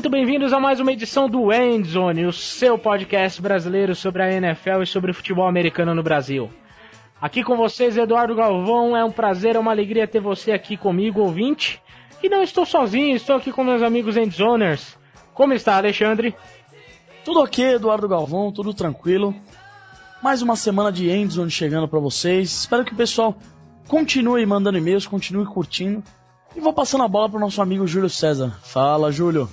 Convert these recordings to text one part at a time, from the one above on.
Muito bem-vindos a mais uma edição do Endzone, o seu podcast brasileiro sobre a NFL e sobre o futebol americano no Brasil. Aqui com vocês, Eduardo Galvão, é um prazer, é uma alegria ter você aqui comigo, ouvinte. E não estou sozinho, estou aqui com meus amigos Endzoners. Como está, Alexandre? Tudo ok, Eduardo Galvão, tudo tranquilo. Mais uma semana de Endzone chegando para vocês. Espero que o pessoal continue mandando e-mails, continue curtindo. E vou passando a bola pro nosso amigo Júlio César. Fala, Júlio.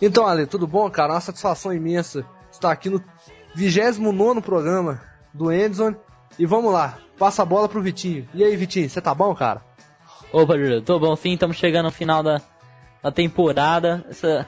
Então, Ale, tudo bom, cara? Uma satisfação imensa estar aqui no 29 programa do Endzone. E vamos lá, passa a bola pro Vitinho. E aí, Vitinho, você tá bom, cara? Opa, Júlio, tô bom sim, estamos chegando no final da, da temporada. Essa,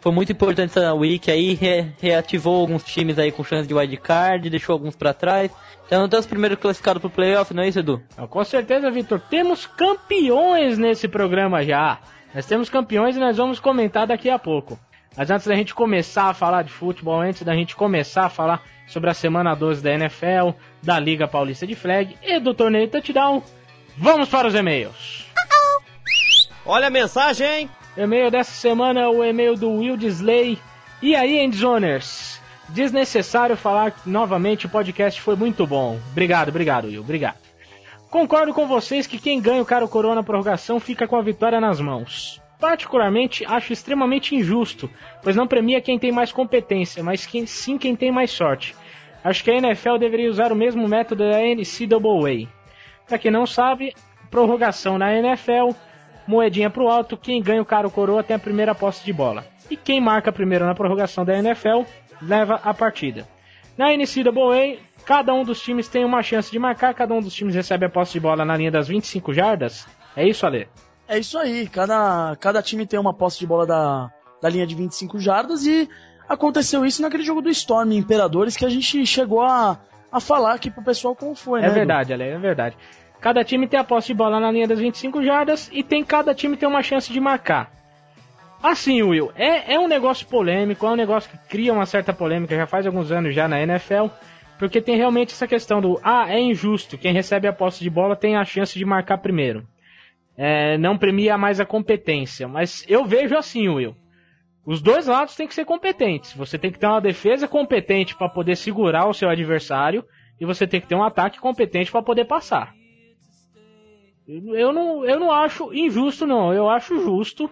foi muito importante essa week aí, re, reativou alguns times aí com chance de wildcard, deixou alguns para trás. Então até os primeiros classificados pro playoff, não é isso, Edu? Com certeza, Vitor. Temos campeões nesse programa já. Nós temos campeões e nós vamos comentar daqui a pouco. Mas antes da gente começar a falar de futebol, antes da gente começar a falar sobre a semana 12 da NFL, da Liga Paulista de Flag e do torneio Touchdown, vamos para os e-mails. Olha a mensagem! E-mail dessa semana é o e-mail do Will Disley. E aí, Endzoners? Desnecessário falar que novamente o podcast foi muito bom. Obrigado, obrigado, Will, obrigado. Concordo com vocês que quem ganha o cara Corona prorrogação fica com a vitória nas mãos. Particularmente, acho extremamente injusto, pois não premia quem tem mais competência, mas quem, sim quem tem mais sorte. Acho que a NFL deveria usar o mesmo método da NCAA. Para quem não sabe, prorrogação na NFL moedinha pro alto, quem ganha o cara o coroa tem a primeira posse de bola. E quem marca primeiro na prorrogação da NFL leva a partida. Na NCAA, cada um dos times tem uma chance de marcar, cada um dos times recebe a posse de bola na linha das 25 jardas. É isso, Ale? É isso aí, cada, cada time tem uma posse de bola da, da linha de 25 jardas e aconteceu isso naquele jogo do Storm Imperadores que a gente chegou a, a falar aqui pro pessoal como foi, é né? É verdade, Ale, é verdade. Cada time tem a posse de bola na linha das 25 jardas e tem cada time tem uma chance de marcar. Assim, Will, é, é um negócio polêmico, é um negócio que cria uma certa polêmica já faz alguns anos já na NFL, porque tem realmente essa questão do ah, é injusto, quem recebe a posse de bola tem a chance de marcar primeiro. É, não premia mais a competência, mas eu vejo assim, Will. Os dois lados têm que ser competentes. Você tem que ter uma defesa competente para poder segurar o seu adversário e você tem que ter um ataque competente para poder passar. Eu não, eu não acho injusto, não. Eu acho justo.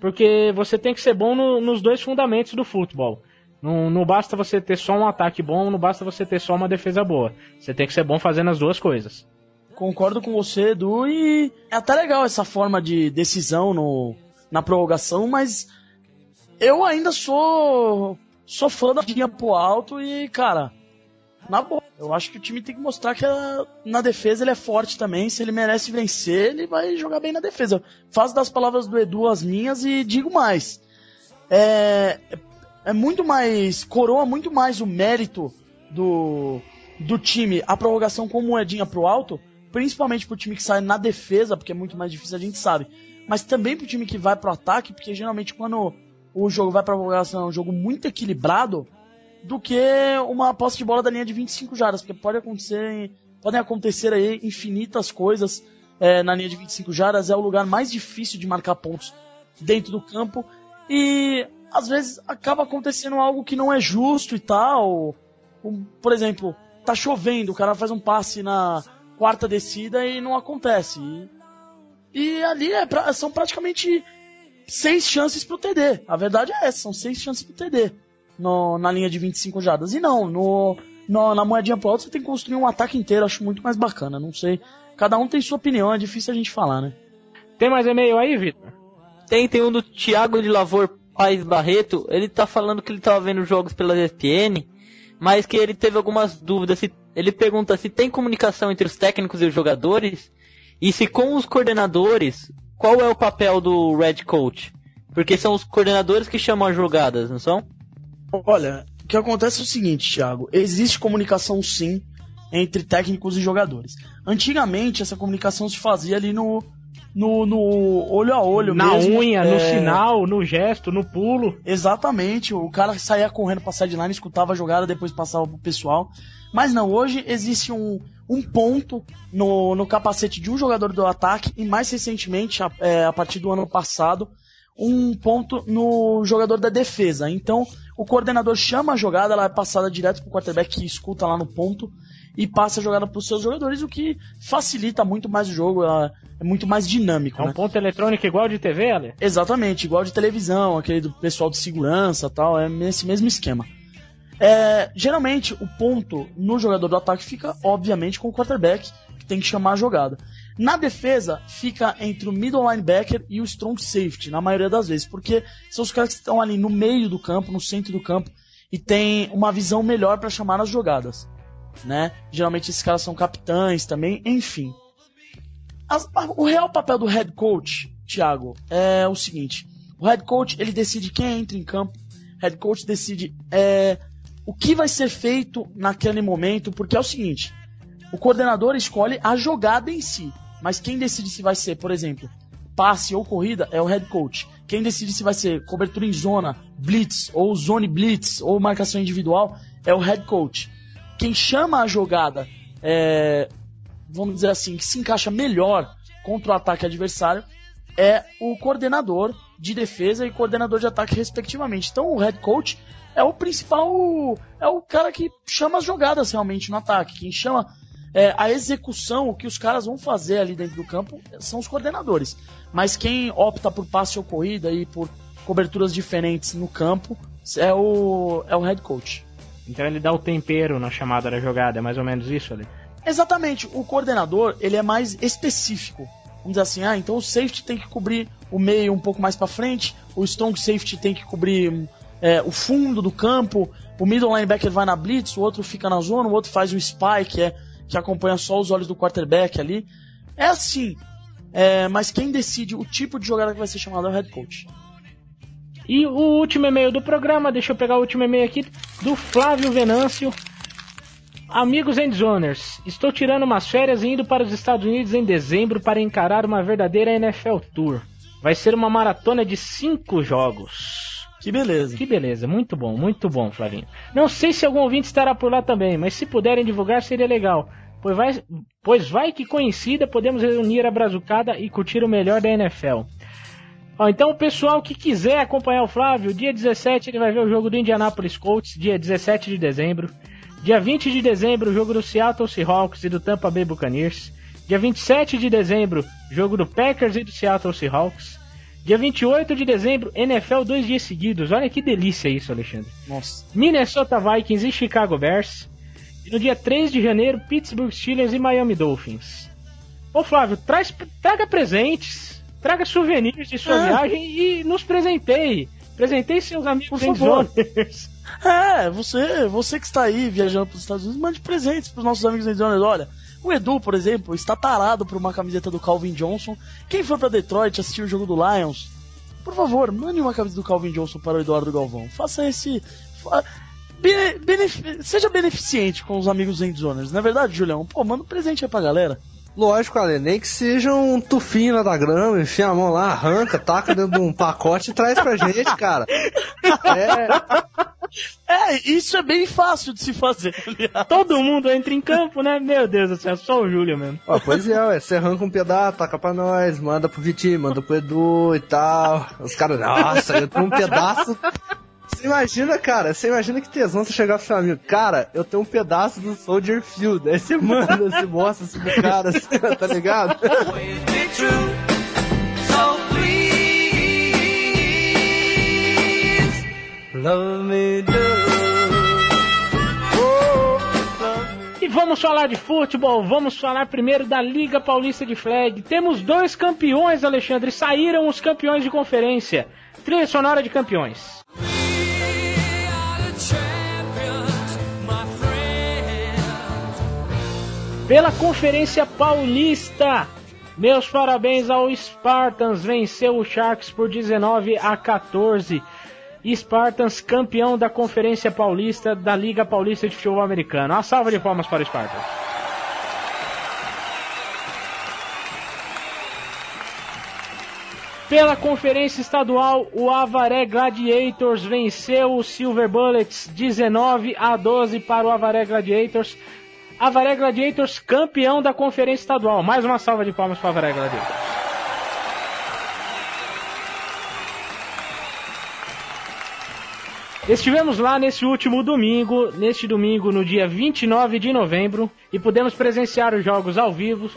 Porque você tem que ser bom no, nos dois fundamentos do futebol. Não, não basta você ter só um ataque bom, não basta você ter só uma defesa boa. Você tem que ser bom fazendo as duas coisas. Concordo com você, Edu, e é até legal essa forma de decisão no, na prorrogação, mas eu ainda sou sou fã da linha pro alto e, cara, na boa. Eu acho que o time tem que mostrar que na defesa ele é forte também. Se ele merece vencer, ele vai jogar bem na defesa. Faço das palavras do Edu as minhas e digo mais. É, é muito mais. coroa muito mais o mérito do, do time a prorrogação com moedinha pro alto, principalmente pro time que sai na defesa, porque é muito mais difícil, a gente sabe. Mas também pro time que vai pro ataque, porque geralmente quando o jogo vai pra prorrogação é um jogo muito equilibrado do que uma posse de bola da linha de 25 jardas, porque pode acontecer, podem acontecer aí infinitas coisas é, na linha de 25 jardas, é o lugar mais difícil de marcar pontos dentro do campo e às vezes acaba acontecendo algo que não é justo e tal. Por exemplo, tá chovendo, o cara faz um passe na quarta descida e não acontece. E, e ali é pra, são praticamente seis chances pro TD. A verdade é essa, são seis chances pro TD no, na linha de 25 jardas. E não, no, no, na moedinha pro alto você tem que construir um ataque inteiro, acho muito mais bacana, não sei. Cada um tem sua opinião, é difícil a gente falar, né? Tem mais e-mail aí, Vitor? Tem, tem um do Thiago de Lavor Paz Barreto, ele tá falando que ele tava vendo jogos pela ESPN, mas que ele teve algumas dúvidas. Ele pergunta se tem comunicação entre os técnicos e os jogadores, e se com os coordenadores, qual é o papel do Red Coach? Porque são os coordenadores que chamam as jogadas, não são? Olha, o que acontece é o seguinte, Thiago. Existe comunicação sim entre técnicos e jogadores. Antigamente essa comunicação se fazia ali no no, no olho a olho na mesmo. unha, é... no sinal, no gesto, no pulo. Exatamente. O cara saía correndo pra sideline, escutava a jogada, depois passava pro pessoal. Mas não, hoje existe um, um ponto no, no capacete de um jogador do ataque e mais recentemente, a, é, a partir do ano passado, um ponto no jogador da defesa. Então, o coordenador chama a jogada, ela é passada direto pro quarterback que escuta lá no ponto e passa a jogada para os seus jogadores, o que facilita muito mais o jogo, é muito mais dinâmico. É um né? ponto eletrônico igual de TV, Ale? Exatamente, igual de televisão, aquele do pessoal de segurança tal, é nesse mesmo esquema. É, geralmente, o ponto no jogador do ataque fica, obviamente, com o quarterback, que tem que chamar a jogada. Na defesa, fica entre o middle linebacker e o strong safety, na maioria das vezes, porque são os caras que estão ali no meio do campo, no centro do campo, e tem uma visão melhor para chamar as jogadas. Né? Geralmente esses caras são capitães também, enfim. As, o real papel do head coach, Thiago, é o seguinte: o head coach ele decide quem entra em campo, head coach decide é, o que vai ser feito naquele momento, porque é o seguinte: o coordenador escolhe a jogada em si, mas quem decide se vai ser, por exemplo, passe ou corrida é o head coach. Quem decide se vai ser cobertura em zona, blitz ou zone blitz ou marcação individual é o head coach. Quem chama a jogada, é, vamos dizer assim, que se encaixa melhor contra o ataque adversário é o coordenador de defesa e coordenador de ataque, respectivamente. Então, o head coach é o principal, é o cara que chama as jogadas realmente no ataque. Quem chama é, a execução, o que os caras vão fazer ali dentro do campo, são os coordenadores. Mas quem opta por passe ou corrida e por coberturas diferentes no campo é o, é o head coach. Então ele dá o tempero na chamada da jogada, é mais ou menos isso ali? Exatamente. O coordenador, ele é mais específico. Vamos dizer assim, ah, então o safety tem que cobrir o meio um pouco mais para frente, o strong safety tem que cobrir é, o fundo do campo, o middle linebacker vai na blitz, o outro fica na zona, o outro faz o spy, que é que acompanha só os olhos do quarterback ali. É assim. É, mas quem decide o tipo de jogada que vai ser chamado é o head coach. E o último e-mail do programa, deixa eu pegar o último e-mail aqui, do Flávio Venâncio. Amigos Endzoners, estou tirando umas férias e indo para os Estados Unidos em dezembro para encarar uma verdadeira NFL Tour. Vai ser uma maratona de cinco jogos. Que beleza. Que beleza, muito bom, muito bom, Flavinho. Não sei se algum ouvinte estará por lá também, mas se puderem divulgar seria legal. Pois vai, pois vai que coincida, podemos reunir a brazucada e curtir o melhor da NFL. Ó, então o pessoal que quiser acompanhar o Flávio, dia 17 ele vai ver o jogo do Indianapolis Colts, dia 17 de dezembro. Dia 20 de dezembro, o jogo do Seattle Seahawks e do Tampa Bay Buccaneers. Dia 27 de dezembro, jogo do Packers e do Seattle Seahawks. Dia 28 de dezembro, NFL dois dias seguidos. Olha que delícia isso, Alexandre. Nossa. Minnesota Vikings e Chicago Bears. E no dia 3 de janeiro, Pittsburgh Steelers e Miami Dolphins. Ô Flávio, traz, traga presentes, traga souvenirs de sua Ah. viagem e nos presenteie. Presenteie seus amigos zoners. É, você, você que está aí viajando para os Estados Unidos, mande presentes para os nossos amigos Indianos. Olha, o Edu, por exemplo, está tarado por uma camiseta do Calvin Johnson. Quem for para Detroit assistir o jogo do Lions, por favor, mande uma camisa do Calvin Johnson para o Eduardo Galvão. Faça esse. fa- bene- seja beneficente com os amigos Endzoners, não é verdade, Julião? Pô, manda um presente aí pra galera. Lógico, Ale, nem que seja um tufinho lá da grama, enfia a mão lá, arranca, taca dentro de um pacote e traz pra gente, cara. É, É, isso é bem fácil de se fazer, aliás. Todo mundo entra em campo, né? Meu Deus do céu, só o Júlio mesmo. ó, pois é, ué, você arranca um pedaço, taca pra nós, manda pro Vitinho, manda pro Edu e tal. Os caras, nossa, eu um pedaço. Você imagina, cara, você imagina que tesão você chegar pro seu amigo, cara, eu tenho um pedaço do Soldier Field. Aí você manda, você mostra assim pro cara, assim, tá ligado? E vamos falar de futebol, vamos falar primeiro da Liga Paulista de Flag. Temos dois campeões, Alexandre, saíram os campeões de conferência. Trilha sonora de campeões. Pela Conferência Paulista, meus parabéns ao Spartans, venceu o Sharks por 19 a 14. Spartans campeão da Conferência Paulista da Liga Paulista de Futebol Americano. Uma salva de palmas para o Spartans. Pela Conferência Estadual, o Avaré Gladiators venceu o Silver Bullets 19 a 12 para o Avaré Gladiators. Avaré Gladiators campeão da Conferência Estadual. Mais uma salva de palmas para o Avaré Gladiators. Estivemos lá nesse último domingo, neste domingo, no dia 29 de novembro, e pudemos presenciar os jogos ao vivo.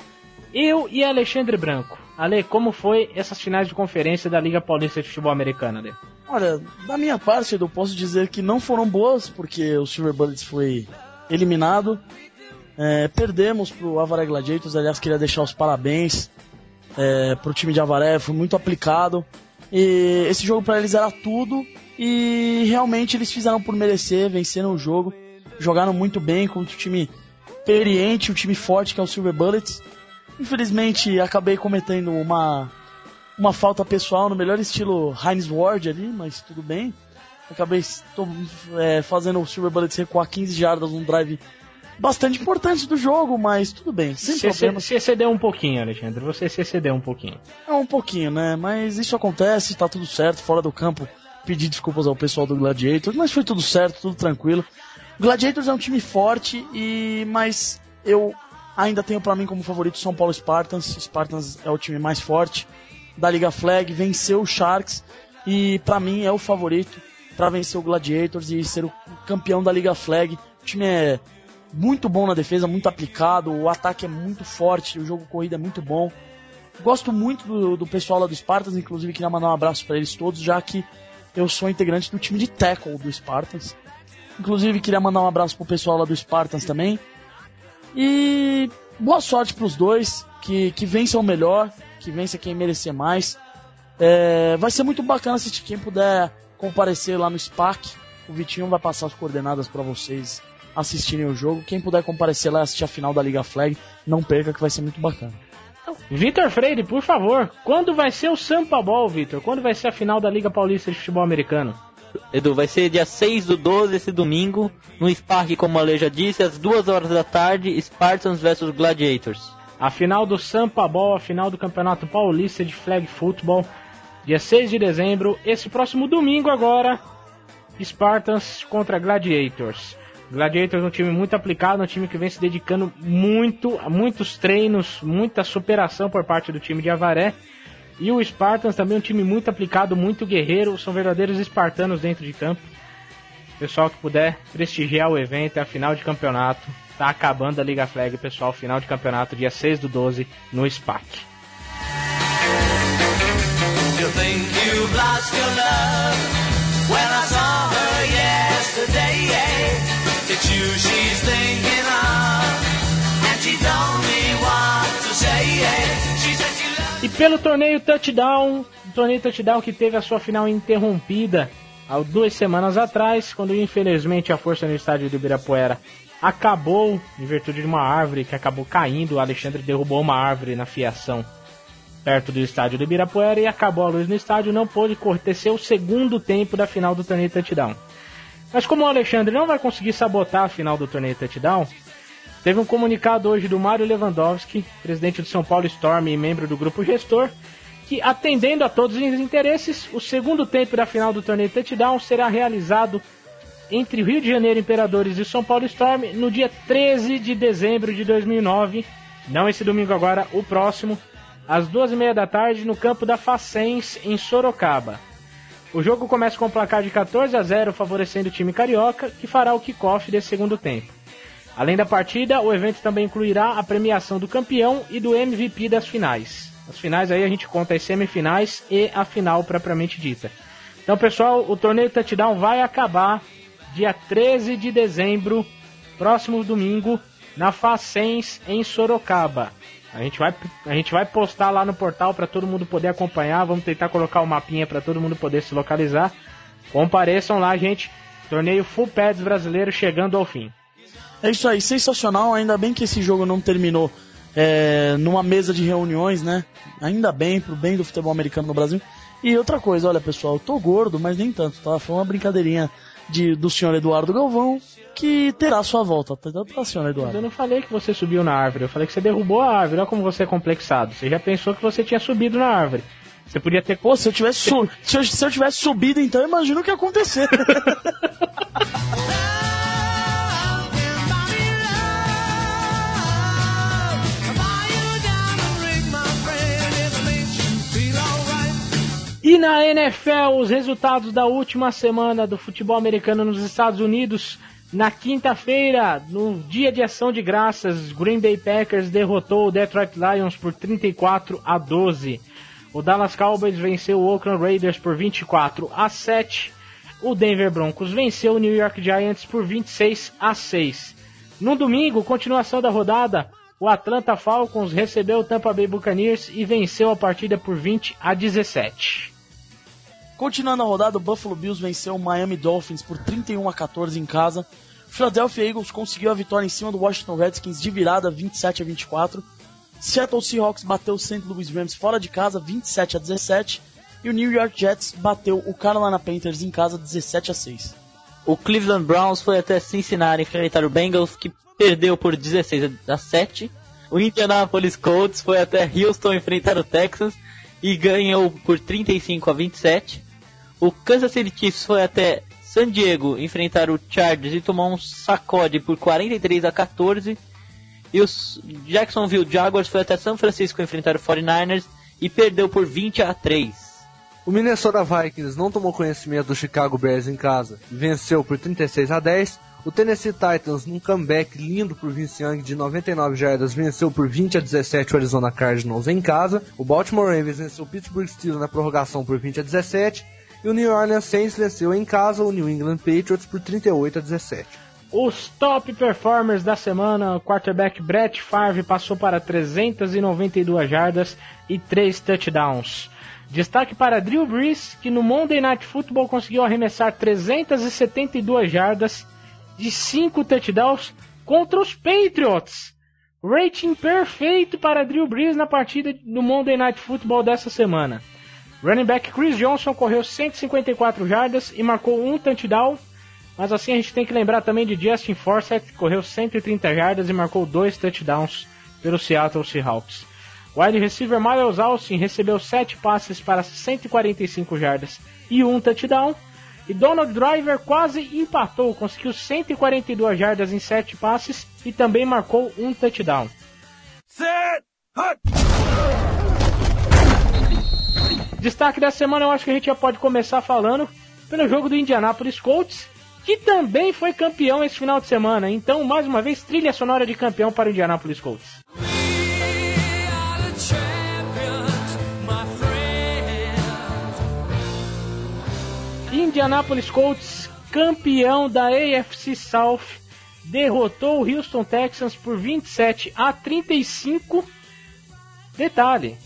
Eu e Alexandre Branco. Ale, como foi essas finais de conferência da Liga Paulista de Futebol Americano, Ale? Olha, da minha parte, eu posso dizer que não foram boas, porque o Silver Bullets foi eliminado. É, perdemos pro Avaré Gladiators, aliás, queria deixar os parabéns é, pro time de Avaré, foi muito aplicado. E esse jogo para eles era tudo, e realmente eles fizeram por merecer, venceram o jogo, jogaram muito bem contra o time experiente, o time forte que é o Silver Bullets. Infelizmente acabei cometendo uma uma falta pessoal no melhor estilo Heinz Ward ali, mas tudo bem. Acabei tô, é, fazendo o Silver Bullets recuar 15 jardas num drive bastante importante do jogo, mas tudo bem, sem Você problema. se excedeu um pouquinho, Alexandre. Você se excedeu um pouquinho. É um pouquinho, né? Mas isso acontece, tá tudo certo, fora do campo. Pedi desculpas ao pessoal do Gladiators, mas foi tudo certo, tudo tranquilo. O Gladiators é um time forte e mas eu ainda tenho pra mim como favorito São Paulo Spartans. Spartans é o time mais forte da Liga Flag, venceu o Sharks e pra mim é o favorito pra vencer o Gladiators e ser o campeão da Liga Flag. O time é muito bom na defesa, muito aplicado, o ataque é muito forte, o jogo corrida é muito bom. Gosto muito do, do pessoal lá do Spartans, inclusive queria mandar um abraço pra eles todos, já que eu sou integrante do time de tackle do Spartans. Inclusive queria mandar um abraço pro pessoal lá do Spartans também. E boa sorte pros dois, que, que vençam o melhor, que vença quem merecer mais. É, vai ser muito bacana se quem puder comparecer lá no SPAC. O Vitinho vai passar as coordenadas para vocês assistirem o jogo. Quem puder comparecer lá e assistir a final da Liga Flag, não perca que vai ser muito bacana. Vitor Freire, por favor, quando vai ser o Sampa Ball, Vitor? Quando vai ser a final da Liga Paulista de Futebol Americano? Edu, vai ser dia 6 do 12, esse domingo, no Spark, como a Lei já disse, às 2 horas da tarde, Spartans vs Gladiators. A final do Sampa Ball, a final do Campeonato Paulista de Flag Football, dia 6 de dezembro, esse próximo domingo agora, Spartans contra Gladiators. Gladiators é um time muito aplicado, um time que vem se dedicando muito a muitos treinos, muita superação por parte do time de Avaré. E o Spartans também é um time muito aplicado, muito guerreiro, são verdadeiros espartanos dentro de campo. Pessoal que puder prestigiar o evento, é a final de campeonato. Tá acabando a Liga Flag, pessoal, final de campeonato, dia 6 do 12, no SPAC. You E pelo torneio Touchdown, torneio Touchdown que teve a sua final interrompida há duas semanas atrás, quando infelizmente a força no estádio do Ibirapuera acabou em virtude de uma árvore que acabou caindo. O Alexandre derrubou uma árvore na fiação perto do estádio do Ibirapuera e acabou a luz no estádio. Não pôde acontecer o segundo tempo da final do torneio Touchdown. Mas como o Alexandre não vai conseguir sabotar a final do torneio Touchdown, teve um comunicado hoje do Mário Lewandowski, presidente do São Paulo Storm e membro do grupo gestor, que atendendo a todos os interesses, o segundo tempo da final do torneio Touchdown será realizado entre Rio de Janeiro Imperadores e São Paulo Storm no dia 13 de dezembro de 2009, não esse domingo agora, o próximo, às duas e meia da tarde no campo da Facens em Sorocaba. O jogo começa com um placar de 14 a 0 favorecendo o time carioca, que fará o kickoff desse segundo tempo. Além da partida, o evento também incluirá a premiação do campeão e do MVP das finais. As finais aí a gente conta as semifinais e a final propriamente dita. Então, pessoal, o torneio Touchdown vai acabar dia 13 de dezembro, próximo domingo, na Facens em Sorocaba. A gente vai, a gente vai postar lá no portal para todo mundo poder acompanhar. Vamos tentar colocar o mapinha para todo mundo poder se localizar. Compareçam lá, gente. Torneio Full Pads brasileiro chegando ao fim. É isso aí, sensacional. Ainda bem que esse jogo não terminou é, numa mesa de reuniões, né? Ainda bem, pro bem do futebol americano no Brasil. E outra coisa, olha pessoal, eu tô gordo, mas nem tanto, tá? Foi uma brincadeirinha de, do senhor Eduardo Galvão que terá sua volta, tá, tá senhor Eu Eduardo? não falei que você subiu na árvore, eu falei que você derrubou a árvore. Olha como você é complexado. Você já pensou que você tinha subido na árvore. Você podia ter. Pô, se eu tivesse, su- se eu, se eu tivesse subido, então imagina o que ia acontecer. E na NFL, os resultados da última semana do futebol americano nos Estados Unidos. Na quinta-feira, no dia de ação de graças, Green Bay Packers derrotou o Detroit Lions por 34 a 12. O Dallas Cowboys venceu o Oakland Raiders por 24 a 7. O Denver Broncos venceu o New York Giants por 26 a 6. No domingo, continuação da rodada, o Atlanta Falcons recebeu o Tampa Bay Buccaneers e venceu a partida por 20 a 17. Continuando a rodada, o Buffalo Bills venceu o Miami Dolphins por 31 a 14 em casa. O Philadelphia Eagles conseguiu a vitória em cima do Washington Redskins de virada 27 a 24. Seattle Seahawks bateu o St. Louis Rams fora de casa 27 a 17 e o New York Jets bateu o Carolina Panthers em casa 17 a 6. O Cleveland Browns foi até Cincinnati enfrentar o Bengals, que perdeu por 16 a 7. O Indianapolis Colts foi até Houston enfrentar o Texans e ganhou por 35 a 27. O Kansas City Chiefs foi até San Diego enfrentar o Chargers e tomou um sacode por 43 a 14. E o Jacksonville Jaguars foi até São Francisco enfrentar o 49ers e perdeu por 20 a 3. O Minnesota Vikings não tomou conhecimento do Chicago Bears em casa e venceu por 36 a 10. O Tennessee Titans, num comeback lindo por Vince Young de 99 jardas, venceu por 20 a 17 o Arizona Cardinals em casa. O Baltimore Ravens venceu o Pittsburgh Steelers na prorrogação por 20 a 17. E o New Orleans Saints venceu em casa o New England Patriots por 38 a 17. Os top performers da semana, o quarterback Brett Favre passou para 392 jardas e 3 touchdowns. Destaque para Drew Brees, que no Monday Night Football conseguiu arremessar 372 jardas de 5 touchdowns contra os Patriots. Rating perfeito para Drew Brees na partida do Monday Night Football dessa semana. Running back Chris Johnson correu 154 jardas e marcou um touchdown, mas assim a gente tem que lembrar também de Justin Forsett, que correu 130 jardas e marcou dois touchdowns pelo Seattle Seahawks. Wide receiver Miles Austin recebeu 7 passes para 145 jardas e um touchdown. E Donald Driver quase empatou, conseguiu 142 jardas em 7 passes e também marcou um touchdown. Set! Hut! Destaque da semana, eu acho que a gente já pode começar falando pelo jogo do Indianapolis Colts, que também foi campeão esse final de semana. Então, mais uma vez, trilha sonora de campeão para o Indianapolis Colts. Indianapolis Colts, campeão da AFC South, derrotou o Houston Texans por 27 a 35. Detalhe,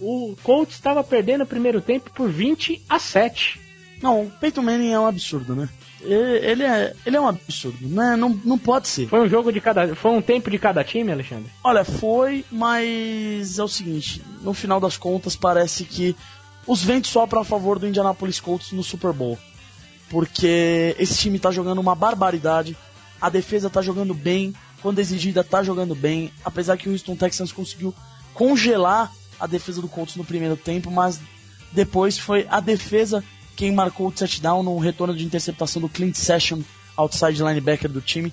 o Colts estava perdendo o primeiro tempo por 20 a 7. Não, o Peyton Manning é um absurdo, né? Ele, é, ele é um absurdo, né? Não, não pode ser. Foi um jogo de cada, foi um tempo de cada time, Alexandre? Olha, foi, mas é o seguinte, no final das contas parece que os ventos sopram a favor do Indianapolis Colts no Super Bowl. Porque esse time tá jogando uma barbaridade, a defesa tá jogando bem, quando exigida tá jogando bem, apesar que o Houston Texans conseguiu congelar a defesa do Colts no primeiro tempo, mas depois foi a defesa quem marcou o touchdown no retorno de interceptação do Clint Session, outside linebacker do time.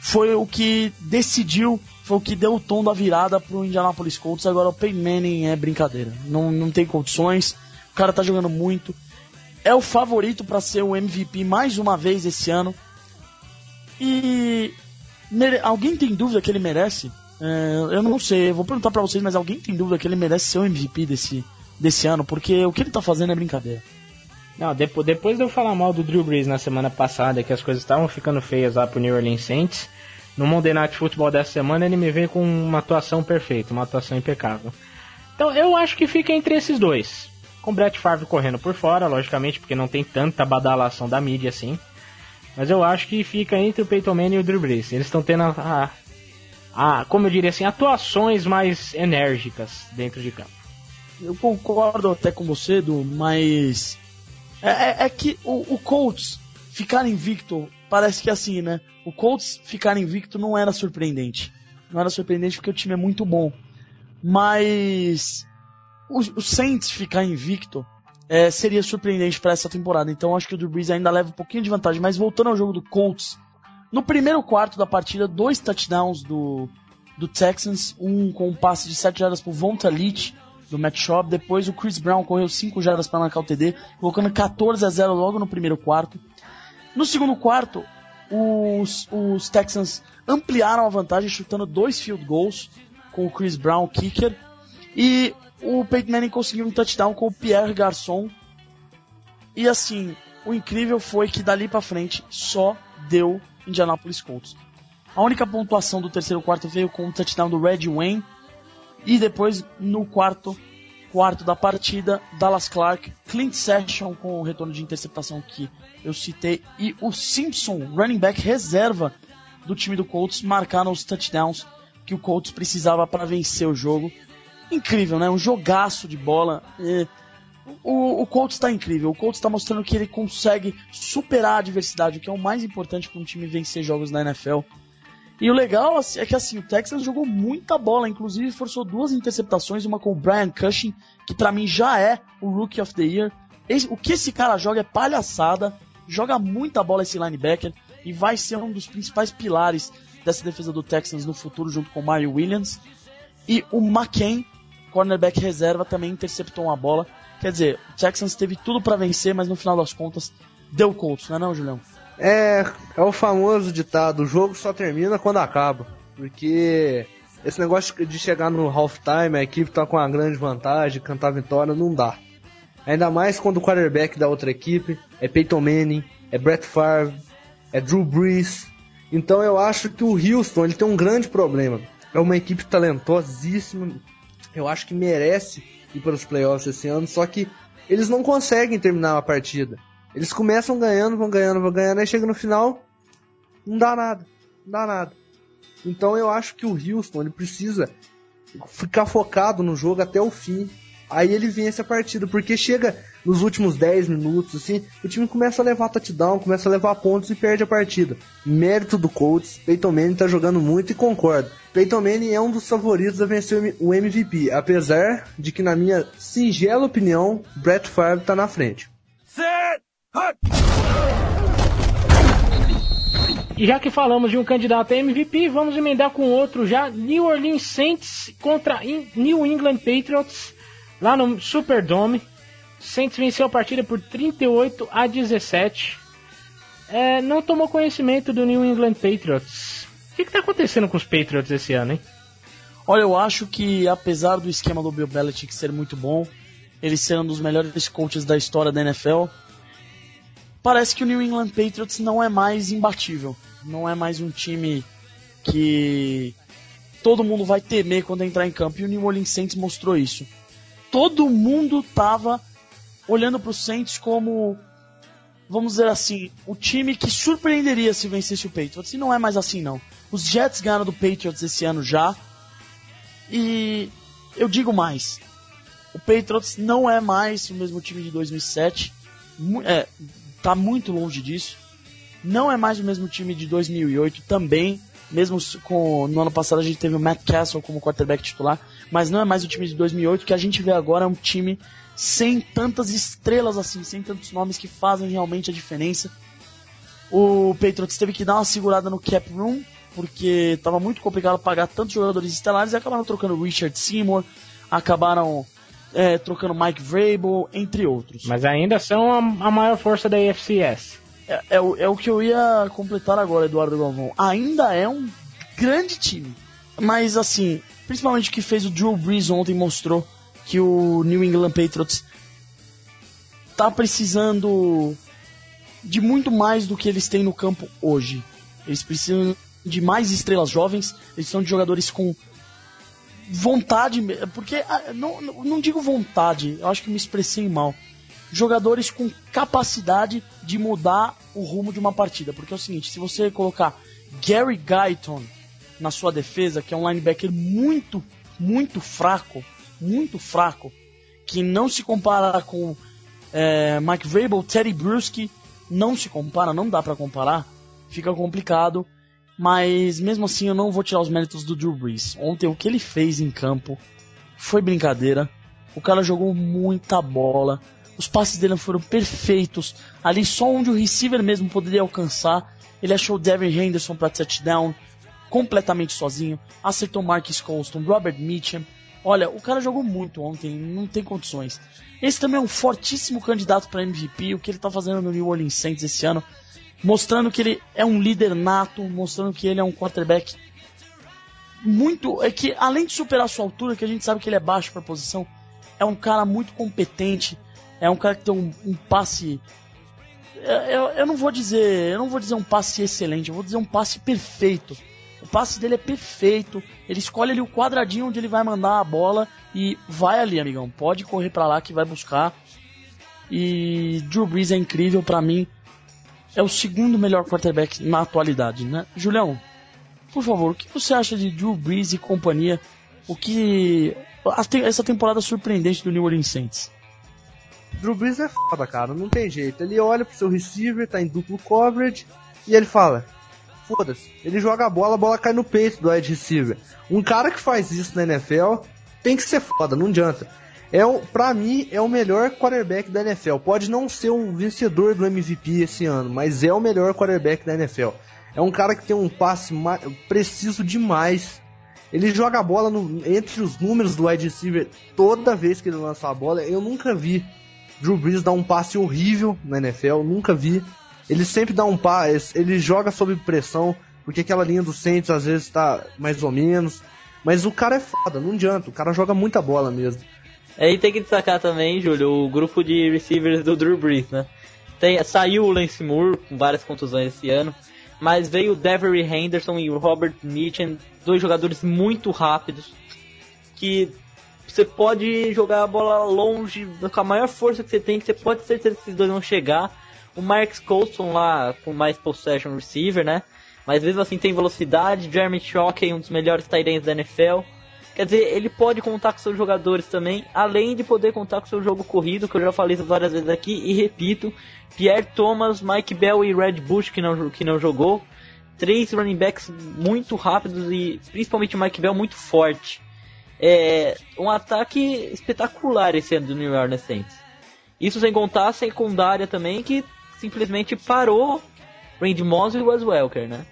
Foi o que decidiu, foi o que deu o tom da virada pro Indianapolis Colts. Agora o Peyton Manning é brincadeira. Não, não tem condições, o cara tá jogando muito. É o favorito para ser o MVP mais uma vez esse ano. E alguém tem dúvida que ele merece? É, eu não sei, eu vou perguntar para vocês, mas alguém tem dúvida que ele merece ser o MVP desse, desse ano? Porque o que ele tá fazendo é brincadeira. Não, depois, depois de eu falar mal do Drew Brees na semana passada, que as coisas estavam ficando feias lá pro New Orleans Saints, no Monday Night Football dessa semana ele me veio com uma atuação perfeita, uma atuação impecável. Então eu acho que fica entre esses dois. Com Brett Favre correndo por fora, logicamente, porque não tem tanta badalação da mídia assim. Mas eu acho que fica entre o Peyton Manning e o Drew Brees. Eles estão tendo a, a, a, como eu diria assim, atuações mais enérgicas dentro de campo. Eu concordo até com você, Edu, mas é, é, é que o, o, Colts ficar invicto, parece que é assim, né? O Colts ficar invicto não era surpreendente. Não era surpreendente porque o time é muito bom. Mas o, o Saints ficar invicto é, seria surpreendente para essa temporada. Então acho que o Drew Brees ainda leva um pouquinho de vantagem. Mas voltando ao jogo do Colts, no primeiro quarto da partida, dois touchdowns do, do Texans, um com um passe de 7 jardas por Vonta Leach, do Matt Schaub. Depois o Chris Brown correu 5 jardas para marcar o TD, colocando 14 a 0 logo no primeiro quarto. No segundo quarto, os, os Texans ampliaram a vantagem, chutando dois field goals com o Chris Brown, kicker. E o Peyton Manning conseguiu um touchdown com o Pierre Garçon. E assim, o incrível foi que dali para frente só deu Indianapolis Colts. A única pontuação do terceiro quarto veio com o touchdown do Red Wayne. E depois, no quarto quarto da partida, Dallas Clark, Clint Session com o retorno de interceptação que eu citei e o Simpson, running back reserva do time do Colts, marcaram os touchdowns que o Colts precisava para vencer o jogo. Incrível, né? Um jogaço de bola. E o, o Colts está incrível. O Colts está mostrando que ele consegue superar a adversidade, o que é o mais importante para um time vencer jogos na NFL. E o legal é que assim, o Texans jogou muita bola, inclusive forçou duas interceptações, uma com o Brian Cushing, que para mim já é o Rookie of the Year. O que esse cara joga é palhaçada, joga muita bola esse linebacker e vai ser um dos principais pilares dessa defesa do Texans no futuro, junto com o Mario Williams. E o McCain, cornerback reserva, também interceptou uma bola. Quer dizer, o Texans teve tudo para vencer, mas no final das contas deu Colts, não é não, Julião? É, é o famoso ditado, o jogo só termina quando acaba. Porque esse negócio de chegar no halftime, a equipe tá com uma grande vantagem, cantar vitória, não dá. Ainda mais quando o quarterback da outra equipe é Peyton Manning, é Brett Favre, é Drew Brees. Então eu acho que o Houston ele tem um grande problema. É uma equipe talentosíssima. Eu acho que merece ir para os playoffs esse ano, só que eles não conseguem terminar a partida. Eles começam ganhando, vão ganhando, vão ganhando, aí chega no final, não dá nada, não dá nada. Então eu acho que o Houston ele precisa ficar focado no jogo até o fim. Aí ele vence a partida, porque chega nos últimos 10 minutos, assim, o time começa a levar touchdown, começa a levar pontos e perde a partida. Mérito do Colts, Peyton Manning tá jogando muito e concordo. Peyton Manning é um dos favoritos a vencer o MVP, apesar de que na minha singela opinião, Brett Favre tá na frente. E já que falamos de um candidato a MVP, vamos emendar com outro já. New Orleans Saints contra New England Patriots, lá no Superdome. Saints venceu a partida por 38 a 17. É, não tomou conhecimento do New England Patriots. O que está acontecendo com os Patriots esse ano, hein? Olha, eu acho que apesar do esquema do Bill Belichick ser muito bom, ele ser um dos melhores coaches da história da NFL, parece que o New England Patriots não é mais imbatível. Não é mais um time que todo mundo vai temer quando entrar em campo. E o New Orleans Saints mostrou isso. Todo mundo tava olhando pro Saints como, vamos dizer assim, o time que surpreenderia se vencesse o Patriots. E não é mais assim, não. Os Jets ganharam do Patriots esse ano já. E eu digo mais. O Patriots não é mais o mesmo time de 2007. Mu- É, muito longe disso. Não é mais o mesmo time de 2008 também. Mesmo com no ano passado a gente teve o Matt Castle como quarterback titular, mas não é mais o time de 2008 que a gente vê agora é um time sem tantas estrelas assim, sem tantos nomes que fazem realmente a diferença. O Patriots teve que dar uma segurada no cap room, porque estava muito complicado pagar tantos jogadores estelares e acabaram trocando Richard Seymour, acabaram é, trocando Mike Vrabel, entre outros. Mas ainda são a, a maior força da AFCS. É, é o- é o que eu ia completar agora, Eduardo Galvão. Ainda é um grande time. Mas assim, principalmente o que fez o Drew Brees ontem mostrou que o New England Patriots tá precisando de muito mais do que eles têm no campo hoje. Eles precisam de mais estrelas jovens, eles precisam de jogadores com vontade, porque ah, não não digo vontade, eu acho que me expressei mal. Jogadores com capacidade de mudar o rumo de uma partida, porque é o seguinte, se você colocar Gary Guyton na sua defesa, que é um linebacker muito, muito fraco, muito fraco, que não se compara com é, Mike Vrabel, Teddy Bruschi, não se compara, não dá pra comparar, fica complicado, mas mesmo assim eu não vou tirar os méritos do Drew Brees. Ontem o que ele fez em campo foi brincadeira, o cara jogou muita bola, os passes dele foram perfeitos, ali só onde o receiver mesmo poderia alcançar, ele achou o Devin Henderson para touchdown, completamente sozinho, acertou Marcus Colston, Robert Mitchum, Olha, o cara jogou muito ontem, não tem condições. Esse também é um fortíssimo candidato para MVP, o que ele tá fazendo no New Orleans Saints esse ano, mostrando que ele é um líder nato, mostrando que ele é um quarterback muito, é que além de superar sua altura, que a gente sabe que ele é baixo para posição, é um cara muito competente, é um cara que tem um, um passe eu, eu, eu não vou dizer, eu não vou dizer um passe excelente, eu vou dizer um passe perfeito. O passe dele é perfeito. Ele escolhe ali o quadradinho onde ele vai mandar a bola e vai ali, amigão. Pode correr para lá que vai buscar. E Drew Brees é incrível para mim. É o segundo melhor quarterback na atualidade, né? Julião, por favor, o que você acha de Drew Brees e companhia? O que essa temporada surpreendente do New Orleans Saints? Drew Brees é foda, cara, não tem jeito. Ele olha pro seu receiver, tá em duplo coverage, e ele fala: Foda-se. Ele joga a bola, a bola cai no peito do wide receiver. Um cara que faz isso na NFL tem que ser foda, não adianta. É o, pra mim, é o melhor quarterback da NFL. Pode não ser um vencedor do MVP esse ano, mas é o melhor quarterback da NFL. É um cara que tem um passe preciso demais. Ele joga a bola no, entre os números do wide receiver toda vez que ele lança a bola. Eu nunca vi Drew Brees dá um passe horrível na NFL, nunca vi. Ele sempre dá um passe, ele joga sob pressão, porque aquela linha do Saints às vezes tá mais ou menos. Mas o cara é foda, não adianta, o cara joga muita bola mesmo. Aí tem que destacar também, Júlio, o grupo de receivers do Drew Brees, né? Tem, saiu o Lance Moore com várias contusões esse ano, mas veio o Devery Henderson e o Robert Mitchell, dois jogadores muito rápidos, que você pode jogar a bola longe, com a maior força que você tem, que você pode certeza que esses dois vão chegar. O Marcus Colson lá com mais possession receiver, né? Mas mesmo assim tem velocidade. Jeremy Shockey, um dos melhores tight da NFL. Quer dizer, ele pode contar com seus jogadores também, além de poder contar com seu jogo corrido, que eu já falei várias vezes aqui, e repito, Pierre Thomas, Mike Bell e Red Bush, que não, que não jogou, três running backs muito rápidos e principalmente Mike Bell muito forte é, um ataque espetacular esse ano do New Orleans Saints. Isso sem contar a secundária também, que simplesmente parou Randy Moss e Wes Welker, né?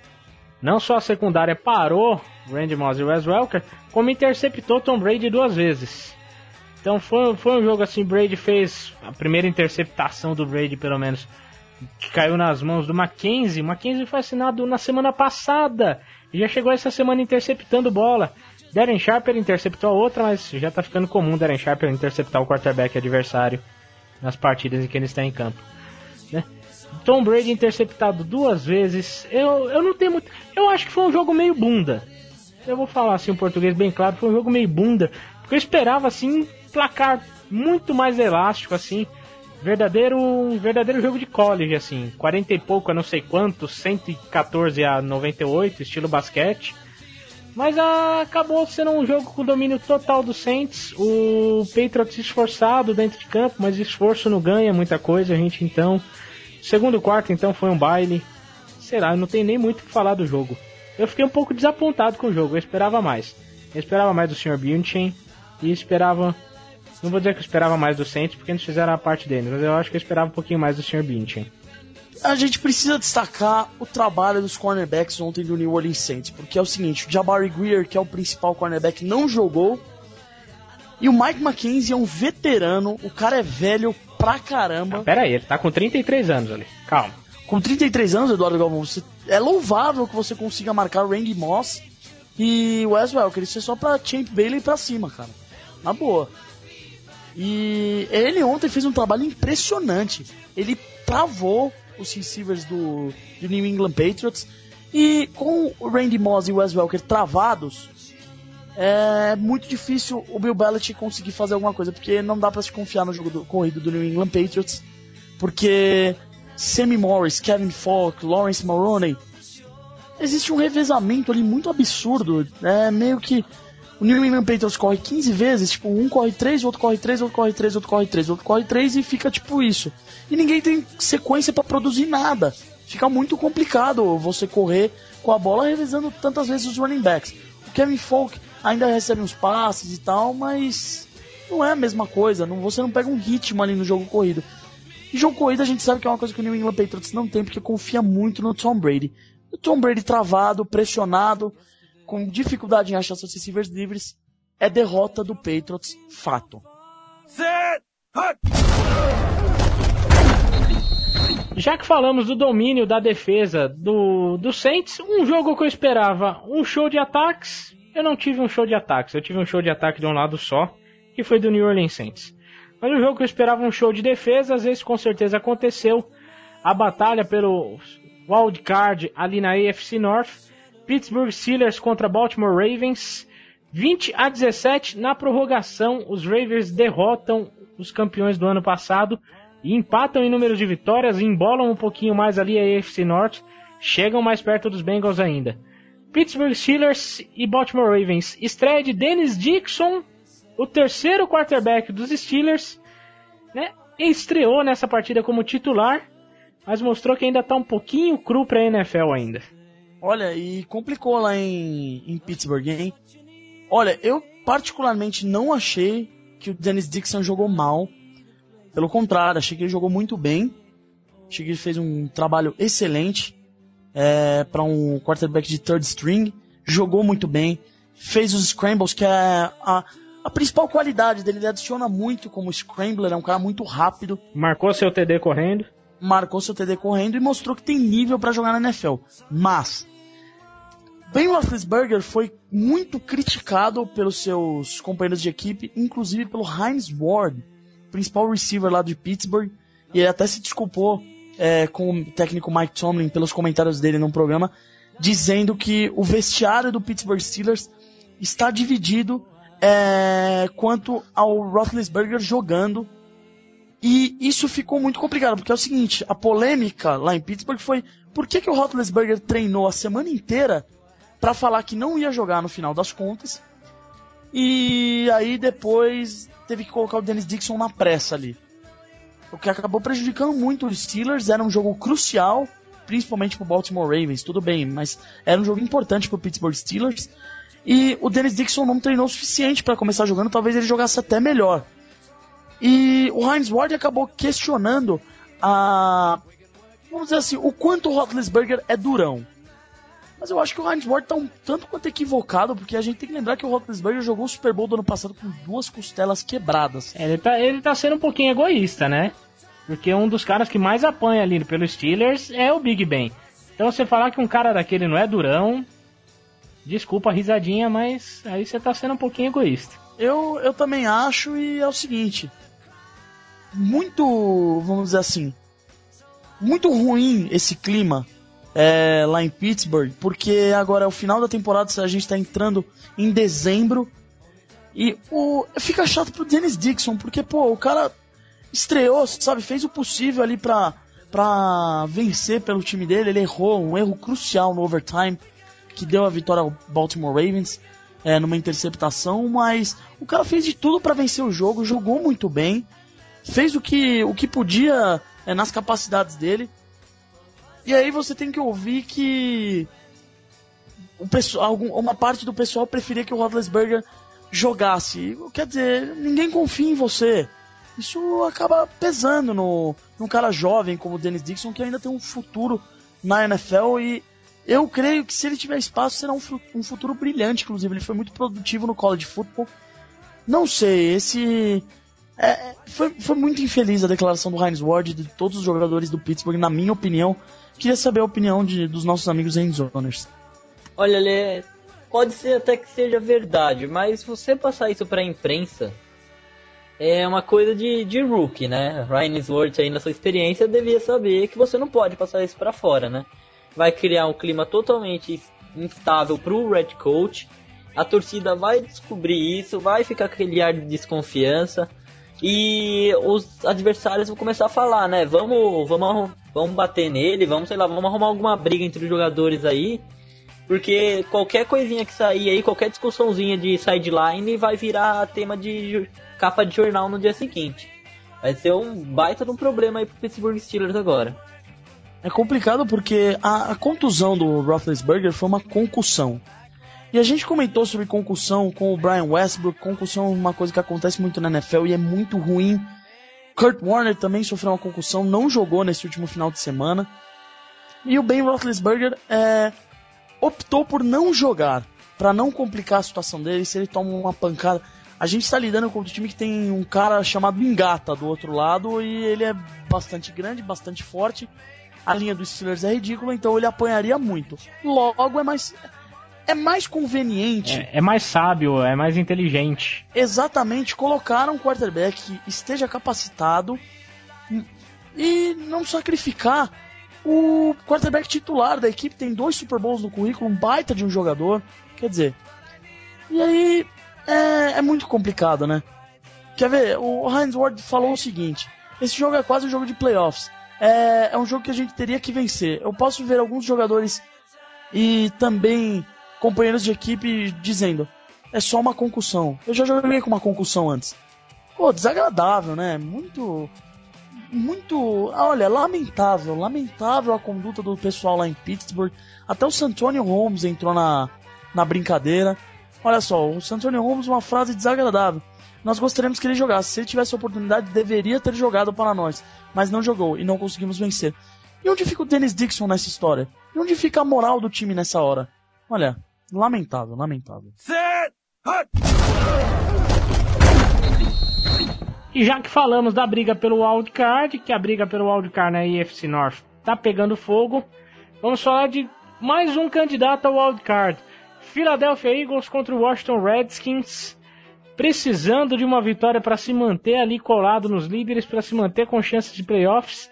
Não só a secundária parou Randy Moss e Wes Welker, como interceptou Tom Brady duas vezes. Então foi, foi um jogo assim, Brady fez a primeira interceptação do Brady, pelo menos, que caiu nas mãos do Mackenzie. Mackenzie foi assinado na semana passada e já chegou essa semana interceptando bola. Darren Sharper interceptou a outra, mas já tá ficando comum Darren Sharper interceptar o quarterback adversário nas partidas em que ele está em campo. Né? Tom Brady interceptado duas vezes. Eu, eu não tenho muito. Eu acho que foi um jogo meio bunda. Eu vou falar assim em português bem claro, foi um jogo meio bunda. Porque eu esperava assim placar muito mais elástico assim. Verdadeiro, um verdadeiro jogo de college assim, 40 e pouco a não sei quanto, 114 a 98, estilo basquete. Mas ah, acabou sendo um jogo com domínio total do Saints. O Patriots esforçado dentro de campo, mas esforço não ganha muita coisa, a gente então. Segundo quarto, então, foi um baile. Sei lá, não tenho nem muito o que falar do jogo. Eu fiquei um pouco desapontado com o jogo, eu esperava mais. Eu esperava mais do Sr. Bunchen e esperava. Não vou dizer que eu esperava mais do Saints, porque eles fizeram a parte deles, mas eu acho que eu esperava um pouquinho mais do Sr. Bunchen a gente precisa destacar o trabalho dos cornerbacks ontem do New Orleans Saints, porque é o seguinte, o Jabari Greer, que é o principal cornerback, não jogou, e o Mike McKenzie é um veterano, o cara é velho pra caramba. Ah, pera aí, ele tá com 33 anos ali, calma. Com 33 anos, Eduardo Galvão, você, é louvável que você consiga marcar o Randy Moss e o Wes Welker, isso é só pra Champ Bailey pra cima, cara. Na boa. E ele ontem fez um trabalho impressionante. Ele travou os receivers do, do New England Patriots. E com o Randy Moss e o Wes Welker travados, é muito difícil o Bill Belichick conseguir fazer alguma coisa, porque não dá para se confiar no jogo do, corrido do New England Patriots, porque Sammy Morris, Kevin Falk, Lawrence Maroney, existe um revezamento ali muito absurdo, é meio que o New England Patriots corre 15 vezes, tipo, um corre 3, outro corre 3, outro corre 3, outro corre 3, outro corre 3 e fica tipo isso. E ninguém tem sequência para produzir nada. Fica muito complicado você correr com a bola revezando tantas vezes os running backs. O Kevin Falk ainda recebe uns passes e tal, mas não é a mesma coisa. Não, você não pega um ritmo ali no jogo corrido. E jogo corrido a gente sabe que é uma coisa que o New England Patriots não tem, porque confia muito no Tom Brady. O Tom Brady travado, pressionado, com dificuldade em achar seus receivers livres, é derrota do Patriots, fato. Já que falamos do domínio da defesa do, do Saints, um jogo que eu esperava um show de ataques, eu não tive um show de ataques, eu tive um show de ataque de um lado só, que foi do New Orleans Saints. Mas o jogo que eu esperava um show de defesa, às vezes com certeza aconteceu. A batalha pelo wild card ali na AFC North, Pittsburgh Steelers contra Baltimore Ravens, 20 a 17 na prorrogação, os Ravens derrotam os campeões do ano passado e empatam em número de vitórias, embolam um pouquinho mais ali a AFC North, chegam mais perto dos Bengals ainda. Pittsburgh Steelers e Baltimore Ravens. Estreia de Dennis Dixon, o terceiro quarterback dos Steelers, né? Estreou nessa partida como titular, mas mostrou que ainda está um pouquinho cru para a NFL ainda. Olha, e complicou lá em, em Pittsburgh, hein? Olha, eu particularmente não achei que o Dennis Dixon jogou mal. Pelo contrário, achei que ele jogou muito bem. Achei que ele fez um trabalho excelente é, para um quarterback de third string. Jogou muito bem. Fez os scrambles, que é a, a principal qualidade dele. Ele adiciona muito como scrambler, é um cara muito rápido. Marcou seu TD correndo. Marcou seu TD correndo e mostrou que tem nível para jogar na NFL. Mas, Ben Roethlisberger foi muito criticado pelos seus companheiros de equipe, inclusive pelo Heinz Ward, principal receiver lá de Pittsburgh, e ele até se desculpou é, com o técnico Mike Tomlin pelos comentários dele no programa, dizendo que o vestiário do Pittsburgh Steelers está dividido é, quanto ao Roethlisberger jogando, e isso ficou muito complicado, porque é o seguinte, a polêmica lá em Pittsburgh foi por que, que o Roethlisberger treinou a semana inteira para falar que não ia jogar no final das contas, e aí depois teve que colocar o Dennis Dixon na pressa ali. O que acabou prejudicando muito os Steelers, era um jogo crucial, principalmente pro Baltimore Ravens, tudo bem, mas era um jogo importante pro Pittsburgh Steelers. E o Dennis Dixon não treinou o suficiente para começar jogando, talvez ele jogasse até melhor. E o Heinz Ward acabou questionando a. Vamos dizer assim, o quanto o Roethlisberger é durão. Mas eu acho que o Heinz Ward tá um tanto quanto equivocado, porque a gente tem que lembrar que o Roethlisberger jogou o Super Bowl do ano passado com duas costelas quebradas. Ele tá, ele tá sendo um pouquinho egoísta, né? Porque um dos caras que mais apanha ali pelo Steelers é o Big Ben. Então você falar que um cara daquele não é durão, desculpa a risadinha, mas aí você tá sendo um pouquinho egoísta. Eu, eu também acho, e é o seguinte: muito, vamos dizer assim, muito ruim esse clima é, lá em Pittsburgh, porque agora é o final da temporada, a gente está entrando em dezembro. E o, fica chato pro Dennis Dixon, porque, pô, o cara estreou, sabe, fez o possível ali pra, pra vencer pelo time dele. Ele errou um erro crucial no overtime, que deu a vitória ao Baltimore Ravens, é, numa interceptação, mas o cara fez de tudo para vencer o jogo, jogou muito bem, fez o que, o que podia é, nas capacidades dele. E aí você tem que ouvir que o pessoal, uma parte do pessoal preferia que o Roethlisberger jogasse. Quer dizer, ninguém confia em você. Isso acaba pesando no, num cara jovem como o Dennis Dixon, que ainda tem um futuro na NFL e eu creio que se ele tiver espaço será um, um futuro brilhante, inclusive. Ele foi muito produtivo no college football. Não sei, esse. É, foi, foi muito infeliz a declaração do Heinz Ward de todos os jogadores do Pittsburgh, na minha opinião. Queria saber a opinião de, dos nossos amigos Endzoners. Olha, Lê, pode ser até que seja verdade, mas você passar isso pra imprensa é uma coisa de, de rookie, né? Ryan Swartz aí na sua experiência devia saber que você não pode passar isso para fora, né? Vai criar um clima totalmente instável pro Red Coach. A torcida vai descobrir isso, vai ficar aquele ar de desconfiança. E os adversários vão começar a falar, né? Vamos, vamos, vamos bater nele, vamos, sei lá, vamos arrumar alguma briga entre os jogadores aí. Porque qualquer coisinha que sair aí, qualquer discussãozinha de sideline vai virar tema de capa de jornal no dia seguinte. Vai ser um baita de um problema aí pro Pittsburgh Steelers agora. É complicado porque a, a contusão do Roethlisberger foi uma concussão. E a gente comentou sobre concussão com o Brian Westbrook. Concussão é uma coisa que acontece muito na NFL e é muito ruim. Kurt Warner também sofreu uma concussão, não jogou nesse último final de semana. E o Ben Roethlisberger é, optou por não jogar. pra não complicar a situação dele, se ele toma uma pancada. A gente está lidando com um time que tem um cara chamado Engata do outro lado e ele é bastante grande, bastante forte. A linha dos Steelers é ridícula, então ele apanharia muito. Logo é mais é mais conveniente É, é mais sábio, é mais inteligente. exatamente colocar um quarterback que esteja capacitado e não sacrificar o quarterback titular da equipe. Tem dois Super Bowls no currículo, um baita de um jogador. Quer dizer, e aí é, é muito complicado, né? Quer ver? O Heinz Ward falou o seguinte: esse jogo é quase um jogo de playoffs. É, é um jogo que a gente teria que vencer. Eu posso ver alguns jogadores e também companheiros de equipe dizendo: é só uma concussão. Eu já joguei com uma concussão antes. Pô, desagradável, né? Muito. Muito. ah, Olha, lamentável. Lamentável a conduta do pessoal lá em Pittsburgh. Até o Santonio Holmes entrou na, na brincadeira. Olha só, o Santonio Holmes, uma frase desagradável. Nós gostaríamos que ele jogasse. Se ele tivesse a oportunidade, deveria ter jogado para nós. Mas não jogou e não conseguimos vencer. E onde fica o Dennis Dixon nessa história? E onde fica a moral do time nessa hora? Olha, lamentável, lamentável. E já que falamos da briga pelo wildcard, que a briga pelo wildcard na AFC North tá pegando fogo, vamos falar de mais um candidato ao wildcard. Philadelphia Eagles contra o Washington Redskins, precisando de uma vitória para se manter ali colado nos líderes, para se manter com chances de playoffs.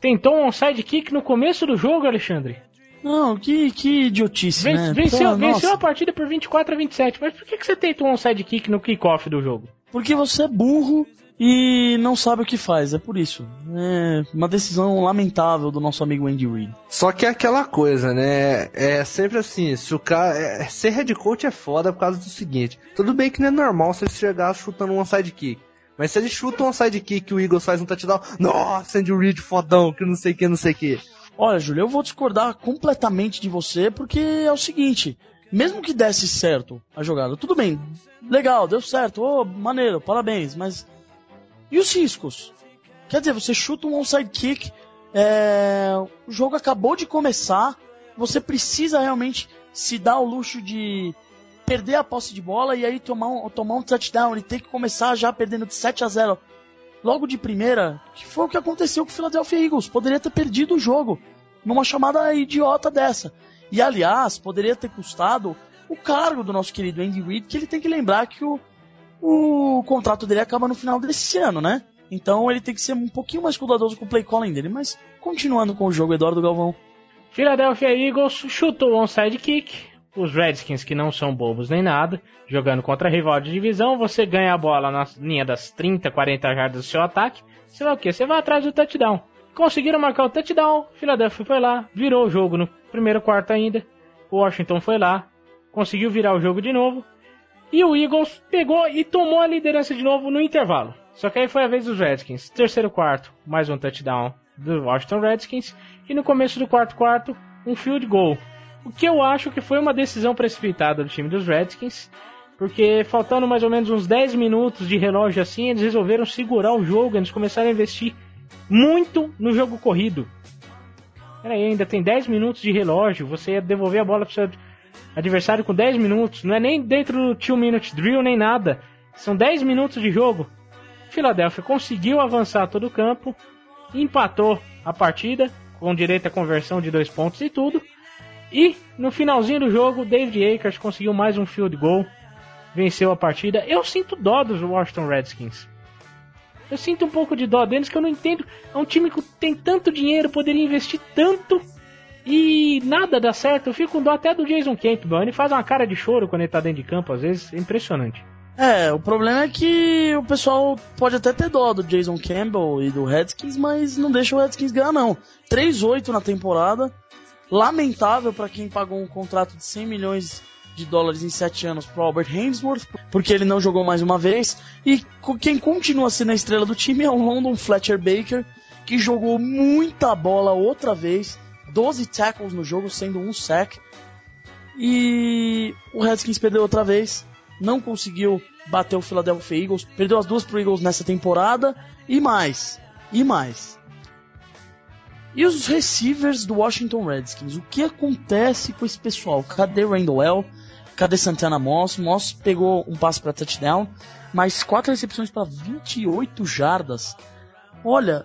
Tentou um onside kick no começo do jogo, Alexandre. Não, que, que idiotice, Ven- né? venceu, Pô, venceu nossa. a partida por 24 a 27, mas por que, que você tentou um onside kick no kickoff do jogo? Porque você é burro e não sabe o que faz, é por isso. É uma decisão lamentável do nosso amigo Andy Reid. Só que é aquela coisa, né? É sempre assim, se o cara. é- ser head coach é foda por causa do seguinte. Tudo bem que não é normal você chegar chutando um onside kick. Mas se ele chuta um onside kick e o Eagles faz um touchdown, nossa, Andy Reid fodão, que não sei o que, não sei o que. Olha, Júlio, eu vou discordar completamente de você, porque é o seguinte, mesmo que desse certo a jogada, tudo bem, legal, deu certo, maneiro, parabéns, mas e os riscos? Quer dizer, você chuta um onside kick, é, o jogo acabou de começar, você precisa realmente se dar o luxo de perder a posse de bola e aí tomar um, tomar um touchdown e ter que começar já perdendo de 7 a 0 logo de primeira, que foi o que aconteceu com o Philadelphia Eagles. Poderia ter perdido o jogo numa chamada idiota dessa. E aliás, poderia ter custado o cargo do nosso querido Andy Reid, que ele tem que lembrar que o, o contrato dele acaba no final desse ano, né? Então ele tem que ser um pouquinho mais cuidadoso com o play calling dele. Mas continuando com o jogo, Eduardo Galvão. Philadelphia Eagles chutou o onside kick. Os Redskins, que não são bobos nem nada, jogando contra rival de divisão, você ganha a bola na linha das 30, 40 jardas do seu ataque. Você vai o quê? Você vai atrás do touchdown. Conseguiram marcar o touchdown, Philadelphia foi lá, virou o jogo no primeiro quarto ainda. Washington foi lá, conseguiu virar o jogo de novo. E o Eagles pegou e tomou a liderança de novo no intervalo. Só que aí foi a vez dos Redskins. Terceiro quarto, mais um touchdown do Washington Redskins. E no começo do quarto quarto, um field goal. O que eu acho que foi uma decisão precipitada do time dos Redskins. Porque faltando mais ou menos uns 10 minutos de relógio assim, eles resolveram segurar o jogo. Eles começaram a investir muito no jogo corrido. Peraí, ainda tem 10 minutos de relógio. Você ia devolver a bola pro seu adversário com 10 minutos. Não é nem dentro do 2 minute drill nem nada. São 10 minutos de jogo. Philadelphia conseguiu avançar todo o campo, empatou a partida com direito à conversão de dois pontos e tudo. E no finalzinho do jogo, David Akers conseguiu mais um field goal, venceu a partida. Eu sinto dó dos Washington Redskins. Eu sinto um pouco de dó deles que eu não entendo. É um time que tem tanto dinheiro, poderia investir tanto e nada dá certo. Eu fico com dó até do Jason Campbell. Ele faz uma cara de choro quando ele tá dentro de campo, às vezes. É impressionante. É, o problema é que o pessoal pode até ter dó do Jason Campbell e do Redskins, mas não deixa o Redskins ganhar, não. 3-8 na temporada. Lamentável para quem pagou um contrato de 100 milhões de dólares em 7 anos pro Albert Hainsworth, porque ele não jogou mais uma vez. E quem continua sendo a estrela do time é o London Fletcher Baker, que jogou muita bola outra vez. 12 tackles no jogo, sendo um sack. E o Redskins perdeu outra vez. Não conseguiu bater o Philadelphia Eagles. Perdeu as duas pro Eagles nessa temporada. E mais. E mais. E os receivers do Washington Redskins? O que acontece com esse pessoal? Cadê Randall L? Cadê Santana Moss? Moss pegou um passe para touchdown, mas quatro recepções para 28 jardas. Olha,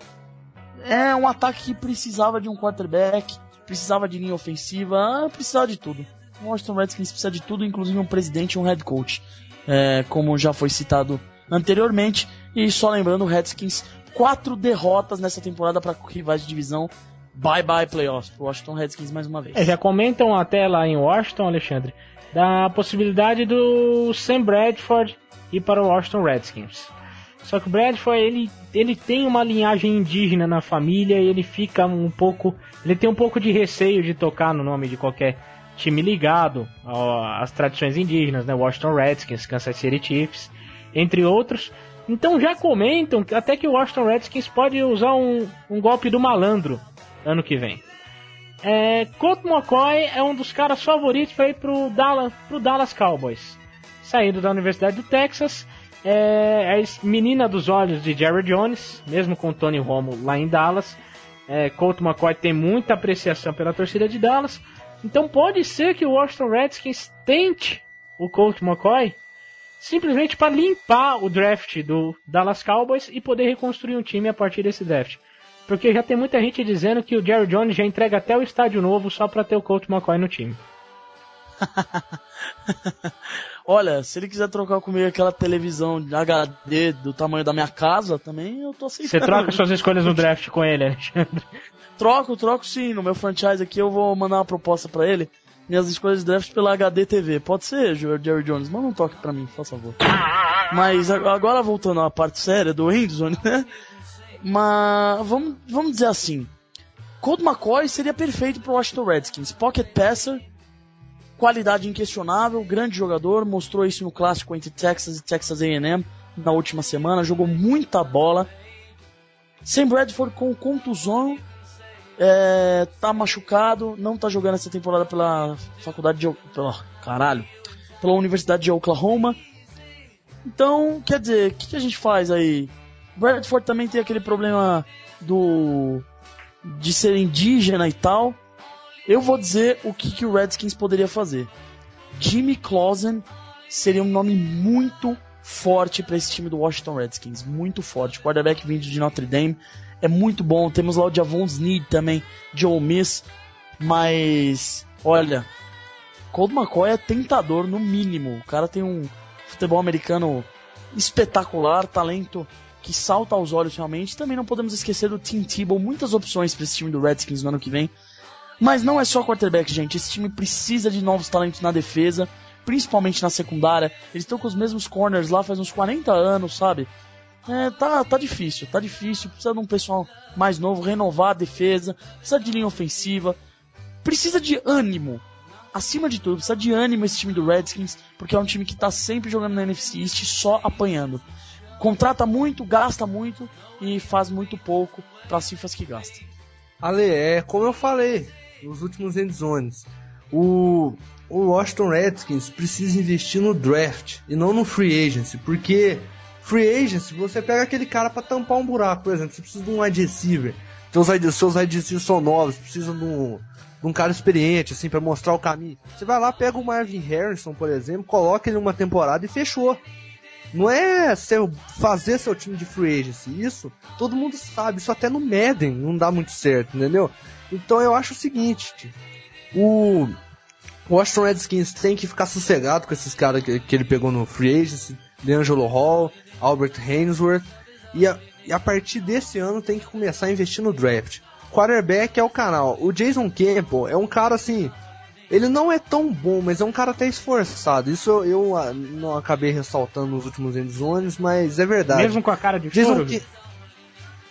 é um ataque que precisava de um quarterback, precisava de linha ofensiva, precisava de tudo. O Washington Redskins precisa de tudo, inclusive um presidente e um head coach, é, como já foi citado anteriormente. E só lembrando, o Redskins quatro derrotas nessa temporada para rivais de divisão. Bye bye playoffs pro Washington Redskins mais uma vez. É, já comentam até lá em Washington, Alexandre, da possibilidade do Sam Bradford ir para o Washington Redskins. Só que o Bradford, ele, ele tem uma linhagem indígena na família e ele fica um pouco... Ele tem um pouco de receio de tocar no nome de qualquer time ligado às tradições indígenas, né? Washington Redskins, Kansas City Chiefs, entre outros. Então já comentam até que o Washington Redskins pode usar um, um golpe do malandro ano que vem. É, Colt McCoy é um dos caras favoritos para ir pro Dallas, Dallas Cowboys. Saindo da Universidade do Texas, é, é menina dos olhos de Jerry Jones, mesmo com Tony Romo lá em Dallas. É, Colt McCoy tem muita apreciação pela torcida de Dallas. Então pode ser que o Washington Redskins tente o Colt McCoy simplesmente para limpar o draft do Dallas Cowboys e poder reconstruir um time a partir desse draft. Porque já tem muita gente dizendo que o Jerry Jones já entrega até o estádio novo só para ter o Colt McCoy no time. Olha, se ele quiser trocar comigo aquela televisão de HD do tamanho da minha casa, também eu tô aceitando. Você troca suas escolhas no draft com ele, Alexandre? Troco, troco sim. No meu franchise aqui eu vou mandar uma proposta para ele minhas escolhas de draft pela HD TV. Pode ser, Jerry Jones, manda um toque pra mim, por favor. Mas agora voltando à parte séria do Endzone, né? Mas vamos, vamos dizer assim. Colt McCoy seria perfeito pro Washington Redskins. Pocket passer, qualidade inquestionável, grande jogador, mostrou isso no clássico entre Texas e Texas A&M na última semana, jogou muita bola. Sam Bradford com contusão é, tá machucado, não tá jogando essa temporada pela faculdade de. Pela, caralho. Pela Universidade de Oklahoma. Então, quer dizer, o que, que, a gente faz aí? Bradford também tem aquele problema do. de ser indígena e tal. Eu vou dizer o que, que o Redskins poderia fazer. Jimmy Clausen seria um nome muito forte para esse time do Washington Redskins. Muito forte. Quarterback vindo de Notre Dame é muito bom. Temos lá o Javon Sneed também, Ole Miss. Mas, olha, Colt McCoy é tentador no mínimo. O cara tem um futebol americano espetacular, talento que salta aos olhos realmente. Também não podemos esquecer do Tim Tebow, muitas opções para esse time do Redskins no ano que vem. Mas não é só quarterback, gente. Esse time precisa de novos talentos na defesa, principalmente na secundária. Eles estão com os mesmos corners lá faz uns 40 anos, sabe? É, tá, tá difícil, tá difícil. Precisa de um pessoal mais novo, renovar a defesa, precisa de linha ofensiva, precisa de ânimo. Acima de tudo, precisa de ânimo esse time do Redskins, porque é um time que tá sempre jogando na NFC East só apanhando. Contrata muito, gasta muito e faz muito pouco para as cifras que gasta. Ale, é como eu falei nos últimos endzones. O, o Washington Redskins precisa investir no draft e não no free agency, porque Free agency, você pega aquele cara para tampar um buraco, por exemplo, você precisa de um wide receiver. Seus wide, receivers são novos, precisa de um, de um cara experiente, assim, para mostrar o caminho. Você vai lá, pega o Marvin Harrison, por exemplo, coloca ele numa temporada e fechou. Não é seu, fazer seu time de free agency. Isso todo mundo sabe. Isso até no Madden não dá muito certo, entendeu? Então eu acho o seguinte: o Washington Redskins tem que ficar sossegado com esses caras que, que ele pegou no free agency. DeAngelo Hall, Albert Hainsworth, e a, e a partir desse ano tem que começar a investir no draft. Quarterback é o canal. O Jason Campbell é um cara assim. Ele não é tão bom, mas é um cara até esforçado. Isso eu, eu ah, não acabei ressaltando nos últimos endzone, mas é verdade. Mesmo com a cara de Jason choro?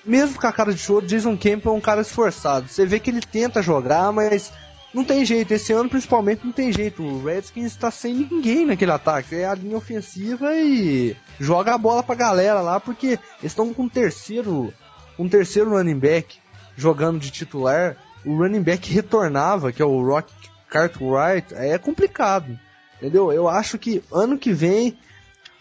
Mesmo com a cara de choro, Jason Campbell é um cara esforçado. Você vê que ele tenta jogar, mas não tem jeito. Esse ano, principalmente, não tem jeito. O Redskins está sem ninguém naquele ataque. É a linha ofensiva e joga a bola pra galera lá, porque eles estão com um terceiro, um terceiro running back jogando de titular. O running back retornava, que é o Rock Cartwright, é complicado. Entendeu? Eu acho que ano que vem,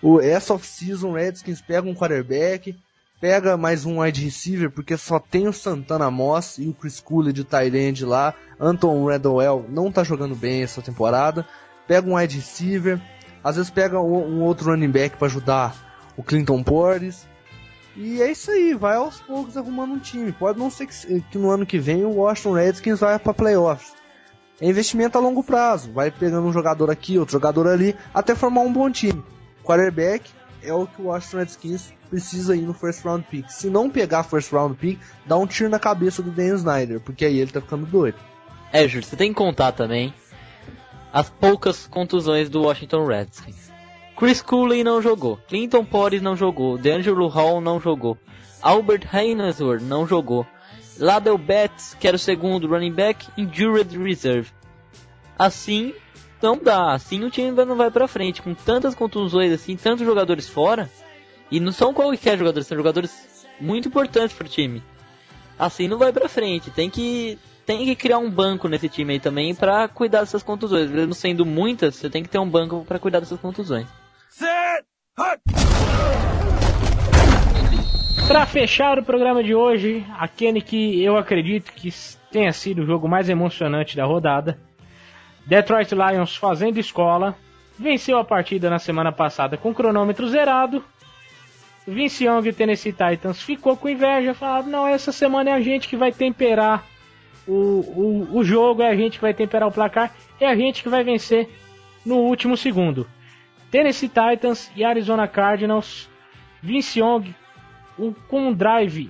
o essa off-season, Redskins pega um quarterback, pega mais um wide receiver, porque só tem o Santana Moss e o Chris Cooley de Thailand lá. Anton Redowell não tá jogando bem essa temporada. pega um wide receiver, às vezes pega um, outro running back para ajudar o Clinton Portis. E é isso aí, vai aos poucos arrumando um time. Pode não ser que, que no ano que vem o Washington Redskins vai para playoffs. É investimento a longo prazo, vai pegando um jogador aqui, outro jogador ali, até formar um bom time. Quarterback é o que o Washington Redskins precisa ir no first round pick. Se não pegar first round pick, dá um tiro na cabeça do Dan Snyder, porque aí ele tá ficando doido. É, Júlio, você tem que contar também as poucas contusões do Washington Redskins. Chris Cooley não jogou, Clinton Portis não jogou, DeAngelo Hall não jogou, Albert Heinesworth não jogou, Ladell Betts, que era o segundo running back, injured reserve. Assim, não dá, assim o time não vai pra frente, com tantas contusões assim, tantos jogadores fora, e não são qualquer jogadores, são jogadores muito importantes pro time. Assim não vai pra frente, tem que tem que criar um banco nesse time aí também para cuidar dessas contusões. Mesmo sendo muitas, você tem que ter um banco para cuidar dessas contusões. Para fechar o programa de hoje, aquele que eu acredito que tenha sido o jogo mais emocionante da rodada, Detroit Lions fazendo escola, venceu a partida na semana passada com cronômetro zerado. Vince Young e Tennessee Titans ficou com inveja, falaram: não, essa semana é a gente que vai temperar o, o, o jogo, é a gente que vai temperar o placar, é a gente que vai vencer no último segundo. Tennessee Titans e Arizona Cardinals, Vince Young um, com um drive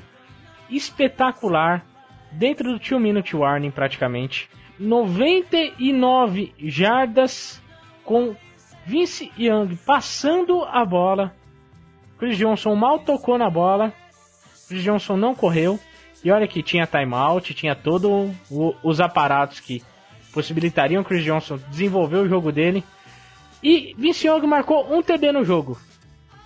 espetacular dentro do 2 minute warning praticamente. 99 jardas com Vince Young passando a bola. Chris Johnson mal tocou na bola. Chris Johnson não correu. E olha que tinha timeout, tinha todos os aparatos que possibilitariam Chris Johnson desenvolver o jogo dele. E Vince Young marcou um TD no jogo.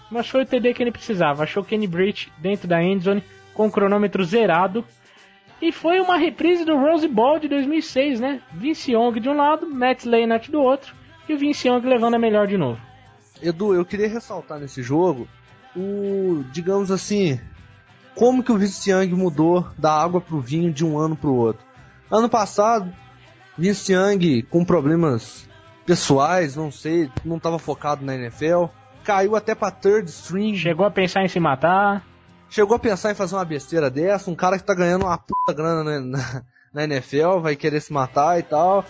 Mas foi o TD que ele precisava. Achou Kenny Britt dentro da endzone com o cronômetro zerado. E foi uma reprise do Rose Bowl de 2006, né? Vince Young de um lado, Matt Leinart do outro. E o Vince Young levando a melhor de novo. Edu, eu queria ressaltar nesse jogo o, digamos assim, como que o Vince Young mudou da água pro vinho de um ano pro outro. Ano passado, Vince Young com problemas pessoais, não sei, não estava focado na NFL, caiu até pra third string. Chegou a pensar em se matar. Chegou a pensar em fazer uma besteira dessa, um cara que tá ganhando uma puta grana na, na NFL, vai querer se matar e tal.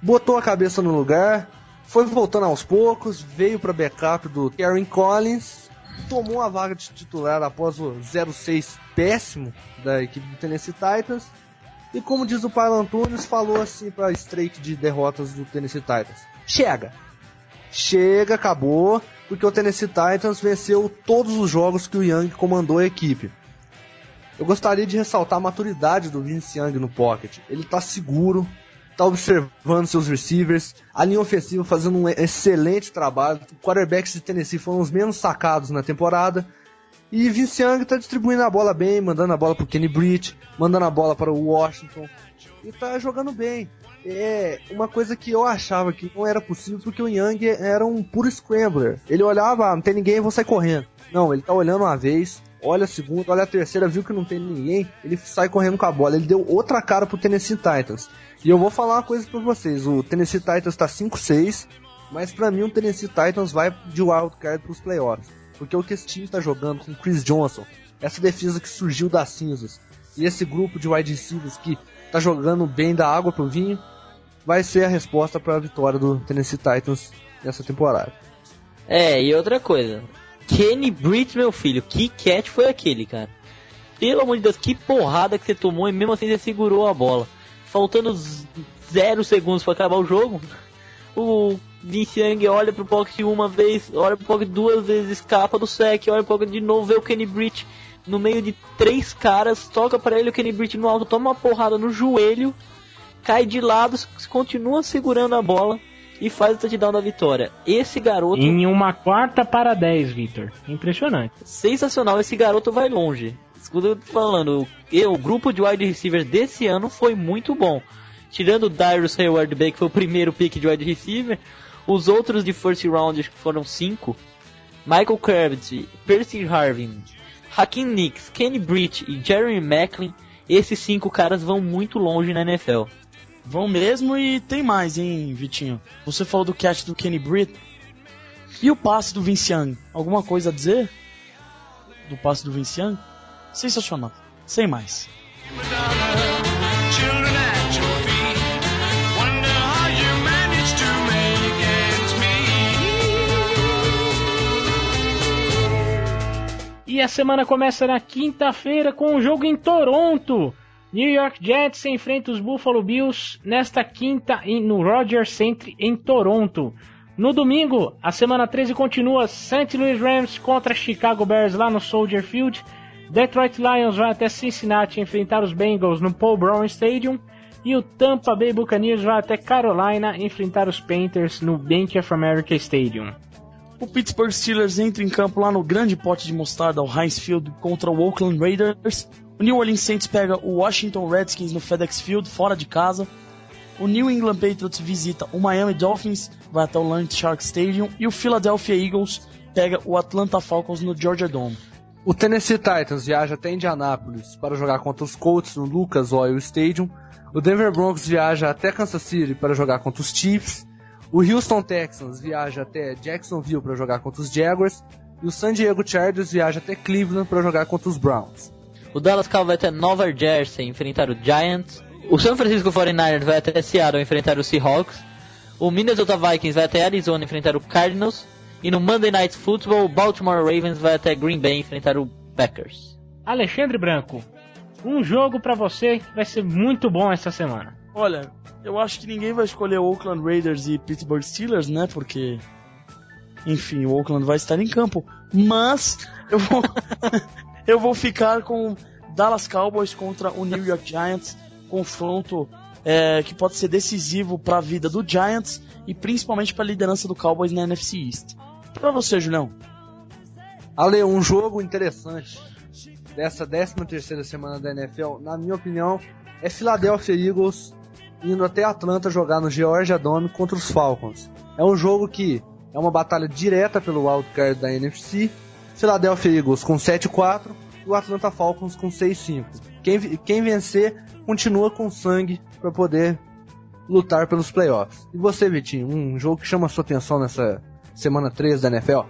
Botou a cabeça no lugar, foi voltando aos poucos, veio para backup do Karen Collins, tomou a vaga de titular após o 0-6 péssimo da equipe do Tennessee Titans. E como diz o Paulo Antunes, falou assim para straight de derrotas do Tennessee Titans: chega, chega, acabou, porque o Tennessee Titans venceu todos os jogos que o Young comandou a equipe. Eu gostaria de ressaltar a maturidade do Vince Young no pocket. Ele está seguro, está observando seus receivers, a linha ofensiva fazendo um excelente trabalho. Quarterbacks de Tennessee foram os menos sacados na temporada. E Vince Young está distribuindo a bola bem, mandando a bola para o Kenny Britt, mandando a bola para o Washington. E está jogando bem. É uma coisa que eu achava que não era possível porque o Young era um puro scrambler. Ele olhava, ah, não tem ninguém, vou sair correndo. Não, ele tá olhando uma vez, olha a segunda, olha a terceira, viu que não tem ninguém, ele sai correndo com a bola. Ele deu outra cara pro Tennessee Titans. E eu vou falar uma coisa pra vocês: o Tennessee Titans tá 5-6, mas pra mim o Tennessee Titans vai de wildcard pros playoffs. Porque o que esse time tá jogando com Chris Johnson, essa defesa que surgiu das cinzas, e esse grupo de wide receivers que tá jogando bem da água pro vinho, vai ser a resposta para a vitória do Tennessee Titans nessa temporada. É, e outra coisa. Kenny Britt, meu filho, que catch foi aquele, cara? Pelo amor de Deus, que porrada que você tomou e mesmo assim você segurou a bola. Faltando zero segundos para acabar o jogo, o Vince Young olha pro pocket uma vez, olha pro pocket duas vezes, escapa do sec, olha pro pocket de novo, vê o Kenny Britt no meio de três caras, toca para ele o Kenny Britt no alto, toma uma porrada no joelho, cai de lado, continua segurando a bola e faz o touchdown da vitória. Esse garoto. Em uma quarta para 10, Victor. Impressionante. Sensacional, esse garoto vai longe. Escuta eu falando, eu, o grupo de wide receiver desse ano foi muito bom. Tirando o Darius Hayward Bay, que foi o primeiro pick de wide receiver, os outros de first round foram cinco. Michael Kravitz, Percy Harvin, Hakim Nicks, Kenny Britt e Jeremy Macklin. Esses cinco caras vão muito longe na NFL. Vão mesmo e tem mais, hein, Vitinho? Você falou do catch do Kenny Britt. E o passe do Vince Young? Alguma coisa a dizer? Do passe do Vince Young? Sensacional. Sem mais. E a semana começa na quinta-feira com um jogo em Toronto. New York Jets enfrenta os Buffalo Bills nesta quinta em- no Rogers Center em Toronto. No domingo, a semana 13 continua St. Louis Rams contra Chicago Bears lá no Soldier Field. Detroit Lions vai até Cincinnati enfrentar os Bengals no Paul Brown Stadium. E o Tampa Bay Buccaneers vai até Carolina enfrentar os Panthers no Bank of America Stadium. O Pittsburgh Steelers entra em campo lá no grande pote de mostarda, o Heinz Field, contra o Oakland Raiders. O New Orleans Saints pega o Washington Redskins no FedEx Field, fora de casa. O New England Patriots visita o Miami Dolphins, vai até o Land Shark Stadium. E o Philadelphia Eagles pega o Atlanta Falcons no Georgia Dome. O Tennessee Titans viaja até Indianápolis para jogar contra os Colts no Lucas Oil Stadium. O Denver Broncos viaja até Kansas City para jogar contra os Chiefs. O Houston Texans viaja até Jacksonville para jogar contra os Jaguars. E o San Diego Chargers viaja até Cleveland para jogar contra os Browns. O Dallas Cowboys vai até Nova Jersey enfrentar o Giants. O San Francisco 49ers vai até Seattle enfrentar o Seahawks. O Minnesota Vikings vai até Arizona enfrentar o Cardinals. E no Monday Night Football, o Baltimore Ravens vai até Green Bay enfrentar o Packers. Alexandre Branco, um jogo pra você que vai ser muito bom essa semana. Olha, eu acho que ninguém vai escolher o Oakland Raiders e Pittsburgh Steelers, né? Porque, enfim, o Oakland vai estar em campo. Mas eu vou, eu vou ficar com Dallas Cowboys contra o New York Giants, confronto é, que pode ser decisivo para a vida do Giants e principalmente para a liderança do Cowboys na NFC East. Para você, Julião. Ale, um jogo interessante dessa 13 terceira semana da NFL, na minha opinião, é Philadelphia Eagles indo até Atlanta jogar no Georgia Dome contra os Falcons. É um jogo que é uma batalha direta pelo wildcard da NFC. Philadelphia Eagles com 7-4 e o Atlanta Falcons com 6-5. Quem, quem vencer continua com sangue para poder lutar pelos playoffs. E você, Vitinho, um jogo que chama a sua atenção nessa semana 3 da NFL?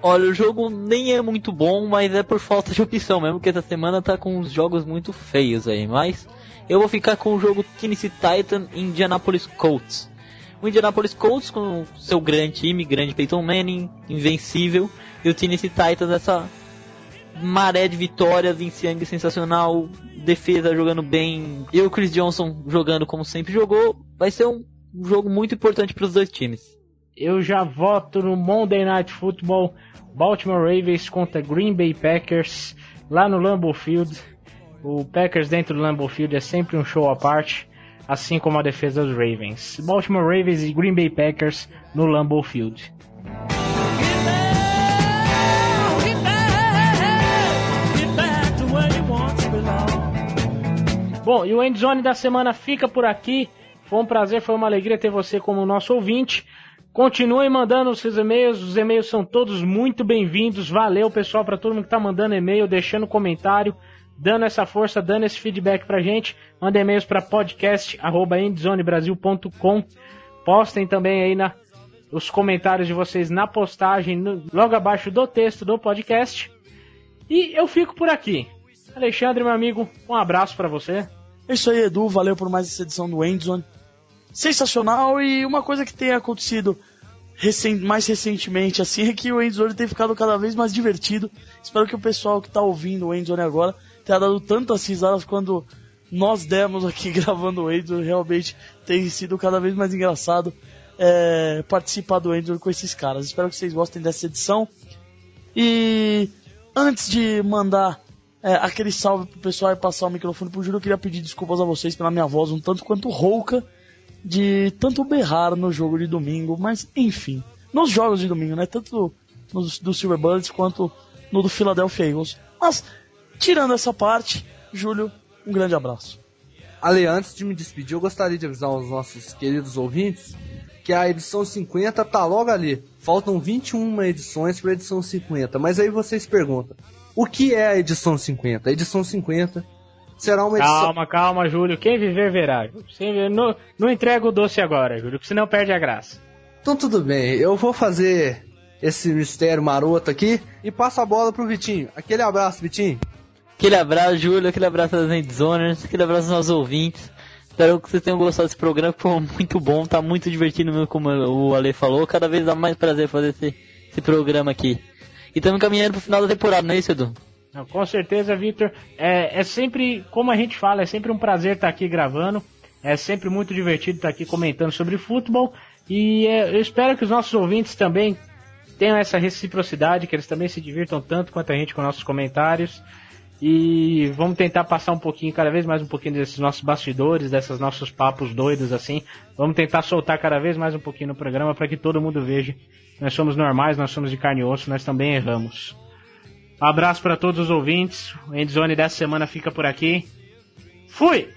Olha, o jogo nem é muito bom, mas é por falta de opção mesmo, porque essa semana tá com uns jogos muito feios aí. Mas eu vou ficar com o jogo Tennessee Titan e Indianapolis Colts. O Indianapolis Colts com seu grande time, grande Peyton Manning, invencível, e o Tennessee Titans essa maré de vitórias, Vince Young sensacional, defesa jogando bem, e o Chris Johnson jogando como sempre jogou. Vai ser um jogo muito importante para os dois times. Eu já voto no Monday Night Football, Baltimore Ravens contra Green Bay Packers, lá no Lambeau Field. O Packers dentro do Lambeau Field é sempre um show à parte, assim como a defesa dos Ravens. Baltimore Ravens e Green Bay Packers no Lambeau Field. Bom, e o Endzone da semana fica por aqui. Foi um prazer, foi uma alegria ter você como nosso ouvinte. Continuem mandando os seus e-mails, os e-mails são todos muito bem-vindos. Valeu, pessoal, para todo mundo que tá mandando e-mail, deixando comentário, dando essa força, dando esse feedback pra gente. Mandem e-mails para podcast@endzonebrasil.com. Postem também aí na os comentários de vocês na postagem, no- logo abaixo do texto do podcast. E eu fico por aqui. Alexandre, meu amigo, um abraço para você. É isso aí, Edu. Valeu por mais essa edição do Endzone. Sensacional e uma coisa que tem acontecido recen- mais recentemente assim é que o Endzone tem ficado cada vez mais divertido. Espero que o pessoal que tá ouvindo o Endzone agora tenha dado tantas risadas quando nós demos aqui gravando o Endzone. Realmente tem sido cada vez mais engraçado é, participar do Endzone com esses caras. Espero que vocês gostem dessa edição. E antes de mandar é, aquele salve pro pessoal e passar o microfone pro Júlio, eu queria pedir desculpas a vocês pela minha voz um tanto quanto rouca de tanto berrar no jogo de domingo, mas enfim, nos jogos de domingo, né? Tanto no do Silver Bullets quanto no do Philadelphia Eagles. Mas, tirando essa parte, Júlio, um grande abraço. Ale, antes de me despedir, eu gostaria de avisar aos nossos queridos ouvintes que a edição 50 tá logo ali. Faltam 21 edições para a edição 50. Mas aí vocês perguntam: o que é a edição 50? A edição 50 será uma edição. Calma, calma, Júlio. Quem viver, verá. Sem- Não, não entrega o doce agora, Júlio, porque senão perde a graça. Então tudo bem, eu vou fazer esse mistério maroto aqui e passo a bola pro Vitinho. Aquele abraço, Vitinho. Aquele abraço, Júlio, aquele abraço às Endzoners, aquele abraço aos nossos ouvintes. Espero que vocês tenham gostado desse programa, que foi muito bom, tá muito divertido mesmo, como o Ale falou. Cada vez dá mais prazer fazer esse, esse programa aqui. E estamos caminhando pro final da temporada, não é isso, Edu? Não, com certeza, Victor. É, é sempre, como a gente fala, é sempre um prazer estar aqui gravando. É sempre muito divertido estar aqui comentando sobre futebol. E é, eu espero que os nossos ouvintes também tenham essa reciprocidade, que eles também se divirtam tanto quanto a gente com nossos comentários. E vamos tentar passar um pouquinho, cada vez mais um pouquinho desses nossos bastidores, desses nossos papos doidos assim. Vamos tentar soltar cada vez mais um pouquinho no programa para que todo mundo veja. Nós somos normais, nós somos de carne e osso, nós também erramos. Abraço para todos os ouvintes. O Endzone dessa semana fica por aqui. Fui!